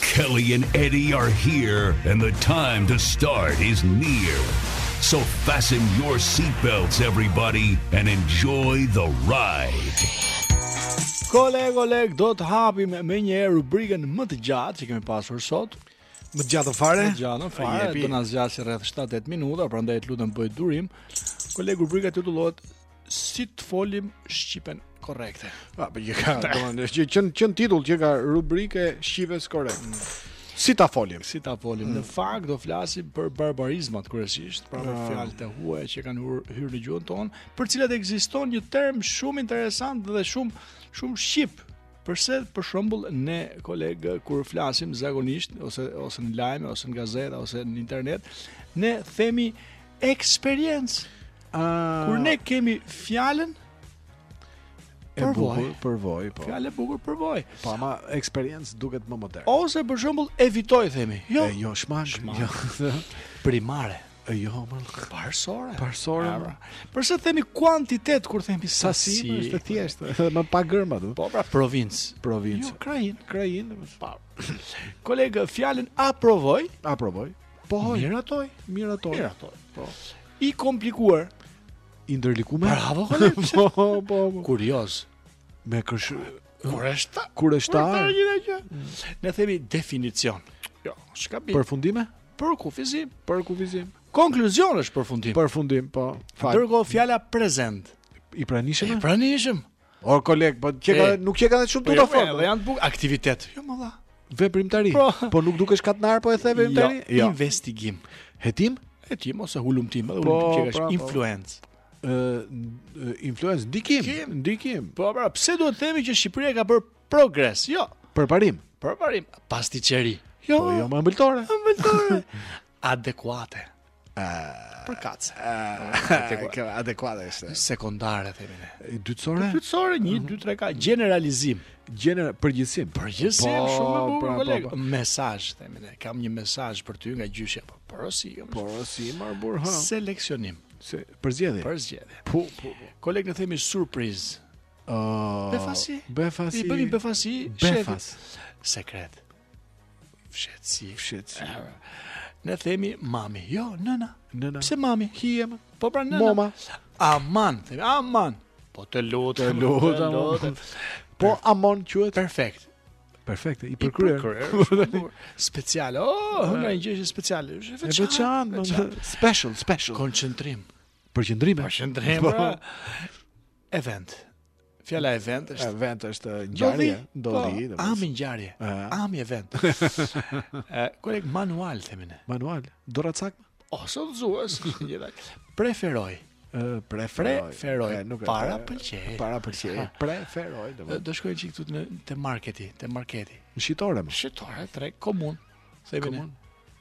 Kelly and Eddie are here and the time to start is near. So fasten your seat belts everybody and enjoy the ride. Koleg, koleg, do të hapim menjëherë rubrikën më të gjatë që kemi pasur sot. Më gjatë fare? Më të gjatë fare, do na zgjasë rreth 7-8 minuta, prandaj të lutem bëj durim. Koleg, rubrika titullohet si ta folim shqipen korrekte. Pa, po qenka, domethënë, që që në që në titull qenka rubrikë shqipes korrekt. Mm. Si ta folim? Si ta folim? Mm. Në fakt do flasim për barbarizmat kryesisht, pra për ah. fjalët e huaja që kanë hyrë në gjuhën tonë, për cilat ekziston një term shumë interesant dhe shumë shumë shqip. Përse për shembull ne koleg kur flasim zakonisht ose ose në lajme ose në gazeta ose në internet, ne themi eksperiencë Uh, Kur ne kemi fjalën e bukur përvojë, po. Fjalë e bukur përvojë. Po ama eksperiencë duket më moderne. Ose për shembull evitoj themi. Jo, e, jo shmang, shmang. Jo. Primare. E jo, mo, parësore. Parësore. Pra. Përse themi kuantitet kur themi sasi, sasi është e thjeshtë, edhe më pak gërma do. Po pra, provincë, provincë. Jo, krahinë, krahinë. Pa. Koleg, fjalën aprovoj, aprovoj. Po, miratoj, miratoj. Miratoj. Po. I komplikuar. I ndërlikuar. Bravo, koleg. po, po, po. Kurioz. Me kërsh... Kureshtar? Kureshtar? Ne themi definicion. Jo, shka bi. Përfundim? Përkufizim. Përkufizim. Konkluzion është përfundim. Përfundim, po. Dëgjo fjala prezent. I pranishëm? I pranishëm. O koleg, po qenka, nuk qenka dhe shumë po, tuta jo, fort. Dhe janë të bukura aktivitet. Jo, më dha. Veprimtari. Po, po nuk dukesh katunar po e the veprimtari? Jo, jo, investigim. Hetim? Hetim, ose hulumtim, edhe po, hulumtim qenka po. influencë. Uh, influencë, ndikim, ndikim. ndikim. Po, pra, pse duhet të themi që Shqipëria ka bërë progres? Jo. Përparim. Përparim. Pastiçeri. Jo, po, jo, mo, ëmbëltore. Ëmbëltore. adekuate. Uh, përkatëse. Uh, adekuate është. Sekondare themi ne. Dytësore? Dytësore, 1 2 3 ka generalizim. Gjener përgjithësim. Përgjithësim po, shumë më bukur pra, koleg. Po, po. Mesazh themi ne. Kam një mesazh për ty nga gjyshja. Po, porosi. Porosi mor burrë. Seleksionim. Se përzgjedhje. Përzgjedhje. Po, po, po. Koleg ne themi surprizë. Uh, befasi. Befasi. I bëni befasi. Befas. Sekret. Fshehtësi. Fshehtësi. Ne themi mami. Jo, nëna. Nëna. Pse mami? Hiem. Po pra nëna. Mama. Aman, themi. Aman. Po të lutem. Të lutem. Po aman quhet. Perfekt. Perfekt, i përkryer. Special. Oh, unë një gjë speciale. E veçantë. Special, special. Koncentrim. Përqendrim. Përqendrim. Po. Event. Fjala event është event është ngjarje, ndodhi, po, am ngjarje, am event. Ë, koleg, manual themi ne. Manual, doracak. Ose udhëzues, gjithashtu. Preferoj. Ë, preferoj. Preferoj. Nuk para pëlqej. Para pëlqej. Preferoj, do. Do shkoj një çik këtu në te marketi, te marketi. Në shitore. Shitore, tre komun. Themi ne.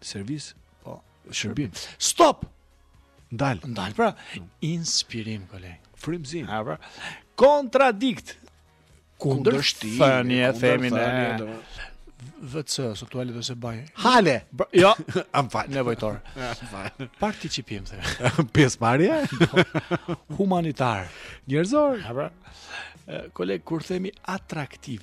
Servis, po, shërbim. Stop. Ndal. Ndal pra, inspirim koleg. Frymëzim. Ha pra. Kontradikt. Kundërshtim, thani e themi ne. VC, suktuali do se baj. Hale. Bra, jo, am fal. Nevojtore. Participim the. Pjesëmarrje. Humanitar. Njerëzor. Ha pra. Koleg kur themi atraktiv.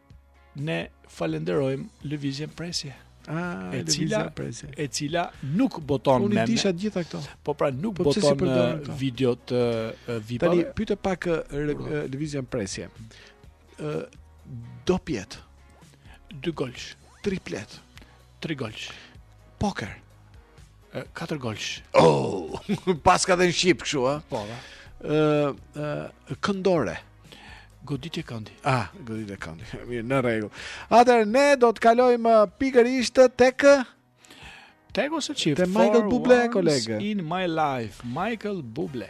ne falenderojmë Lëvizjen Presje. Ah, e cila presje. E cila nuk boton më. Unë s'i di të gjitha këto. Po pra nuk po boton si uh, video të uh, VIP. Tani pyete pak uh, Lëvizjen Presje. Ë uh, dopjetë. Dygolësh, tripletë, trigolësh. Poker. katërgolësh. Oh, paska dhe në shqip kështu, a? Po, da. Ë, këndore. Goditje këndi. Ah, goditje këndi. Mirë, në rregull. Atëherë ne do të kalojmë pikërisht tek Tego se çift. Te Michael Bublé, kolegë. In my life, Michael Bublé.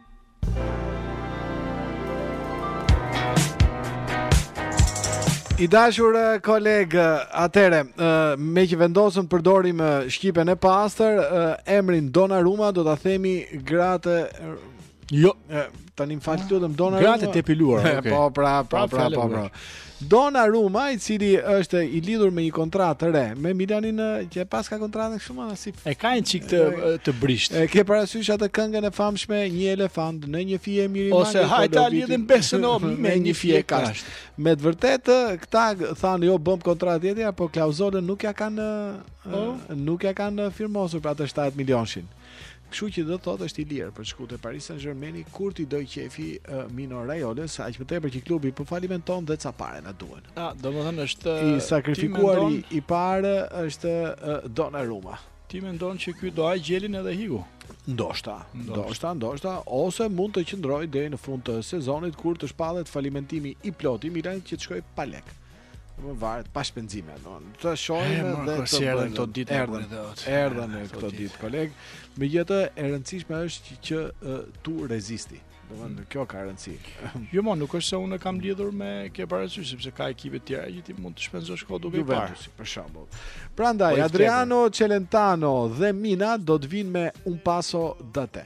I dashur eh, koleg, eh, atëre, eh, meqë vendosëm të përdorim shqipen e pastër, emrin Donnarumma do ta themi gratë Jo, tani më fal, të lutem, Donnarumma. Gratë e depiluara, okay. Po, pra, po, pra, po, pra. Donnarumma, i cili është i lidhur me një kontratë të re me Milanin që e paska kontratën kështu, më, si e ka një çik të të brishtë. E ke parasysh atë këngën e famshme një elefant në një fije peri Ose hajt ta lidhim besën o me një fije kashte. Me të vërtetë këta thanë jo bëmë kontratë tjetër, po klauzolën nuk ia kanë oh. nuk ia kanë firmosur për atë 7 milionëshin. Kështu që do të thotë është i lirë për të shkuar te Paris Saint-Germain kur t'i dojë qejfi uh, Mino Raiolës, aq më tepër që klubi po falimenton dhe ca pare na duhen. A, domethënë është i sakrifikuari i parë është uh, Donnarumma. Ti mendon që ky do hajë gjelin edhe Higu? Ndoshta, ndoshta, ndoshta, ose mund të qëndrojë deri në fund të sezonit kur të shpallet falimentimi i plotë i Milanit që të shkojë pa lekë. Më varet pa shpenzime, do. Të shohim dhe të, si erdhën këto ditë. Erdhën këto ditë. Erdhën këto ditë, koleg. Megjithatë, e rëndësishme është që ti rezisto. Do të mm. kjo ka rëndësi. Jo, mo, nuk është se unë kam lidhur me ke parasysh sepse ka ekipe të tjera që ti mund të shpenzosh kohë duke i parë, për shembull. Prandaj po, Adriano Celentano dhe Mina do të vijnë me A un passo da te.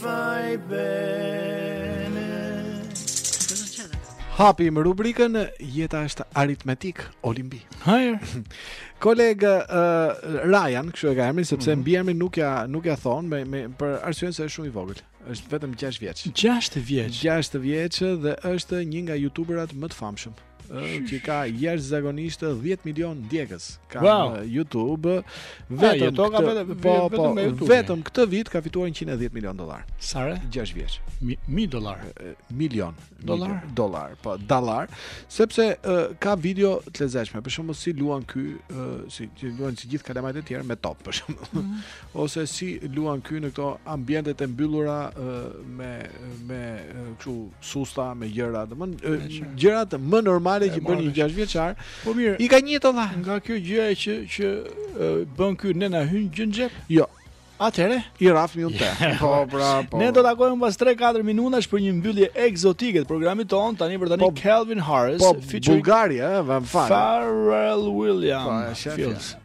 Fai bene. Hapim rubrikën Jeta është aritmetikë Olimpi. Hajr. Koleg uh, Ryan, kështu e ka emrin sepse mm -hmm. mbiemrin nuk ja nuk ja thon me, me për arsyen se është shumë i vogël. Është vetëm 6 vjeç. 6 vjeç. 6 vjeç dhe është një nga youtuberat më të famshëm. që ka jashtëzakonisht 10 milion ndjekës ka wow. në YouTube vetëm jo, këtë, vetë, po, po, YouTube, vetëm këtë vit ka fituar 110 milion dolar sa re 6 vjeç mi, mi dolar milion dolar milion, dolar po dolar sepse uh, ka video të lezetshme për shembull si luan ky uh, si që luan si gjithë kalamajtë e tjerë me top për shembull mm -hmm. ose si luan ky në këto ambientet e mbyllura me me kështu susta me gjëra, domthonë gjërat më normale që bën një gjashtë vjeçar. Po mirë, i ka një të dha. Nga kjo gjëja që që bën ky ne na hyn gjë në xhep? Jo. Atëre, i rafmi unë te. Po, pra, po. Ne do të takojmë pas 3-4 minutash për një mbyllje ekzotike të programit tonë, tani për tani po, Calvin Harris, po, featuring Bulgaria, eh, më fal. Pharrell Williams. Po,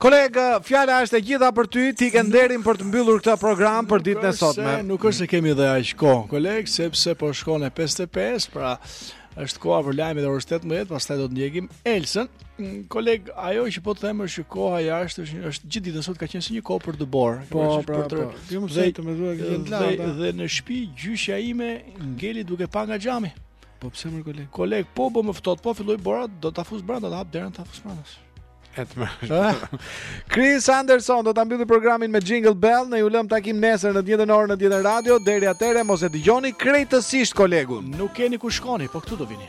Koleg, fjala është e gjitha për ty, ti ke nderin për të mbyllur këtë program për ditën e sotme. Nuk është se kemi dhe aq kohë, koleg, sepse po shkon e 55, pra është koha për lajmet e orës 18, pastaj do të ndjekim Elsën. Mm, koleg, ajo që po të them është që koha jashtë është është gjithë ditën sot ka qenë si një kohë për dëborë. Po, pra, për të. Po. Ti më thënë të më duhet të jetë lart. Dhe në shtëpi gjyshja ime ngeli duke pa nga xhami. Po pse më koleg? Koleg, po bë më ftohtë, po filloi bora, do ta fus brenda, do hap derën, ta fus brenda. Et më. Chris Anderson do ta mbyllë programin me Jingle Bell. Ne ju lëmë takim nesër në 10:00 orë në Dietën Radio. Deri atëherë mos e dëgjoni krejtësisht kolegun. Nuk keni ku shkoni, po këtu do vini.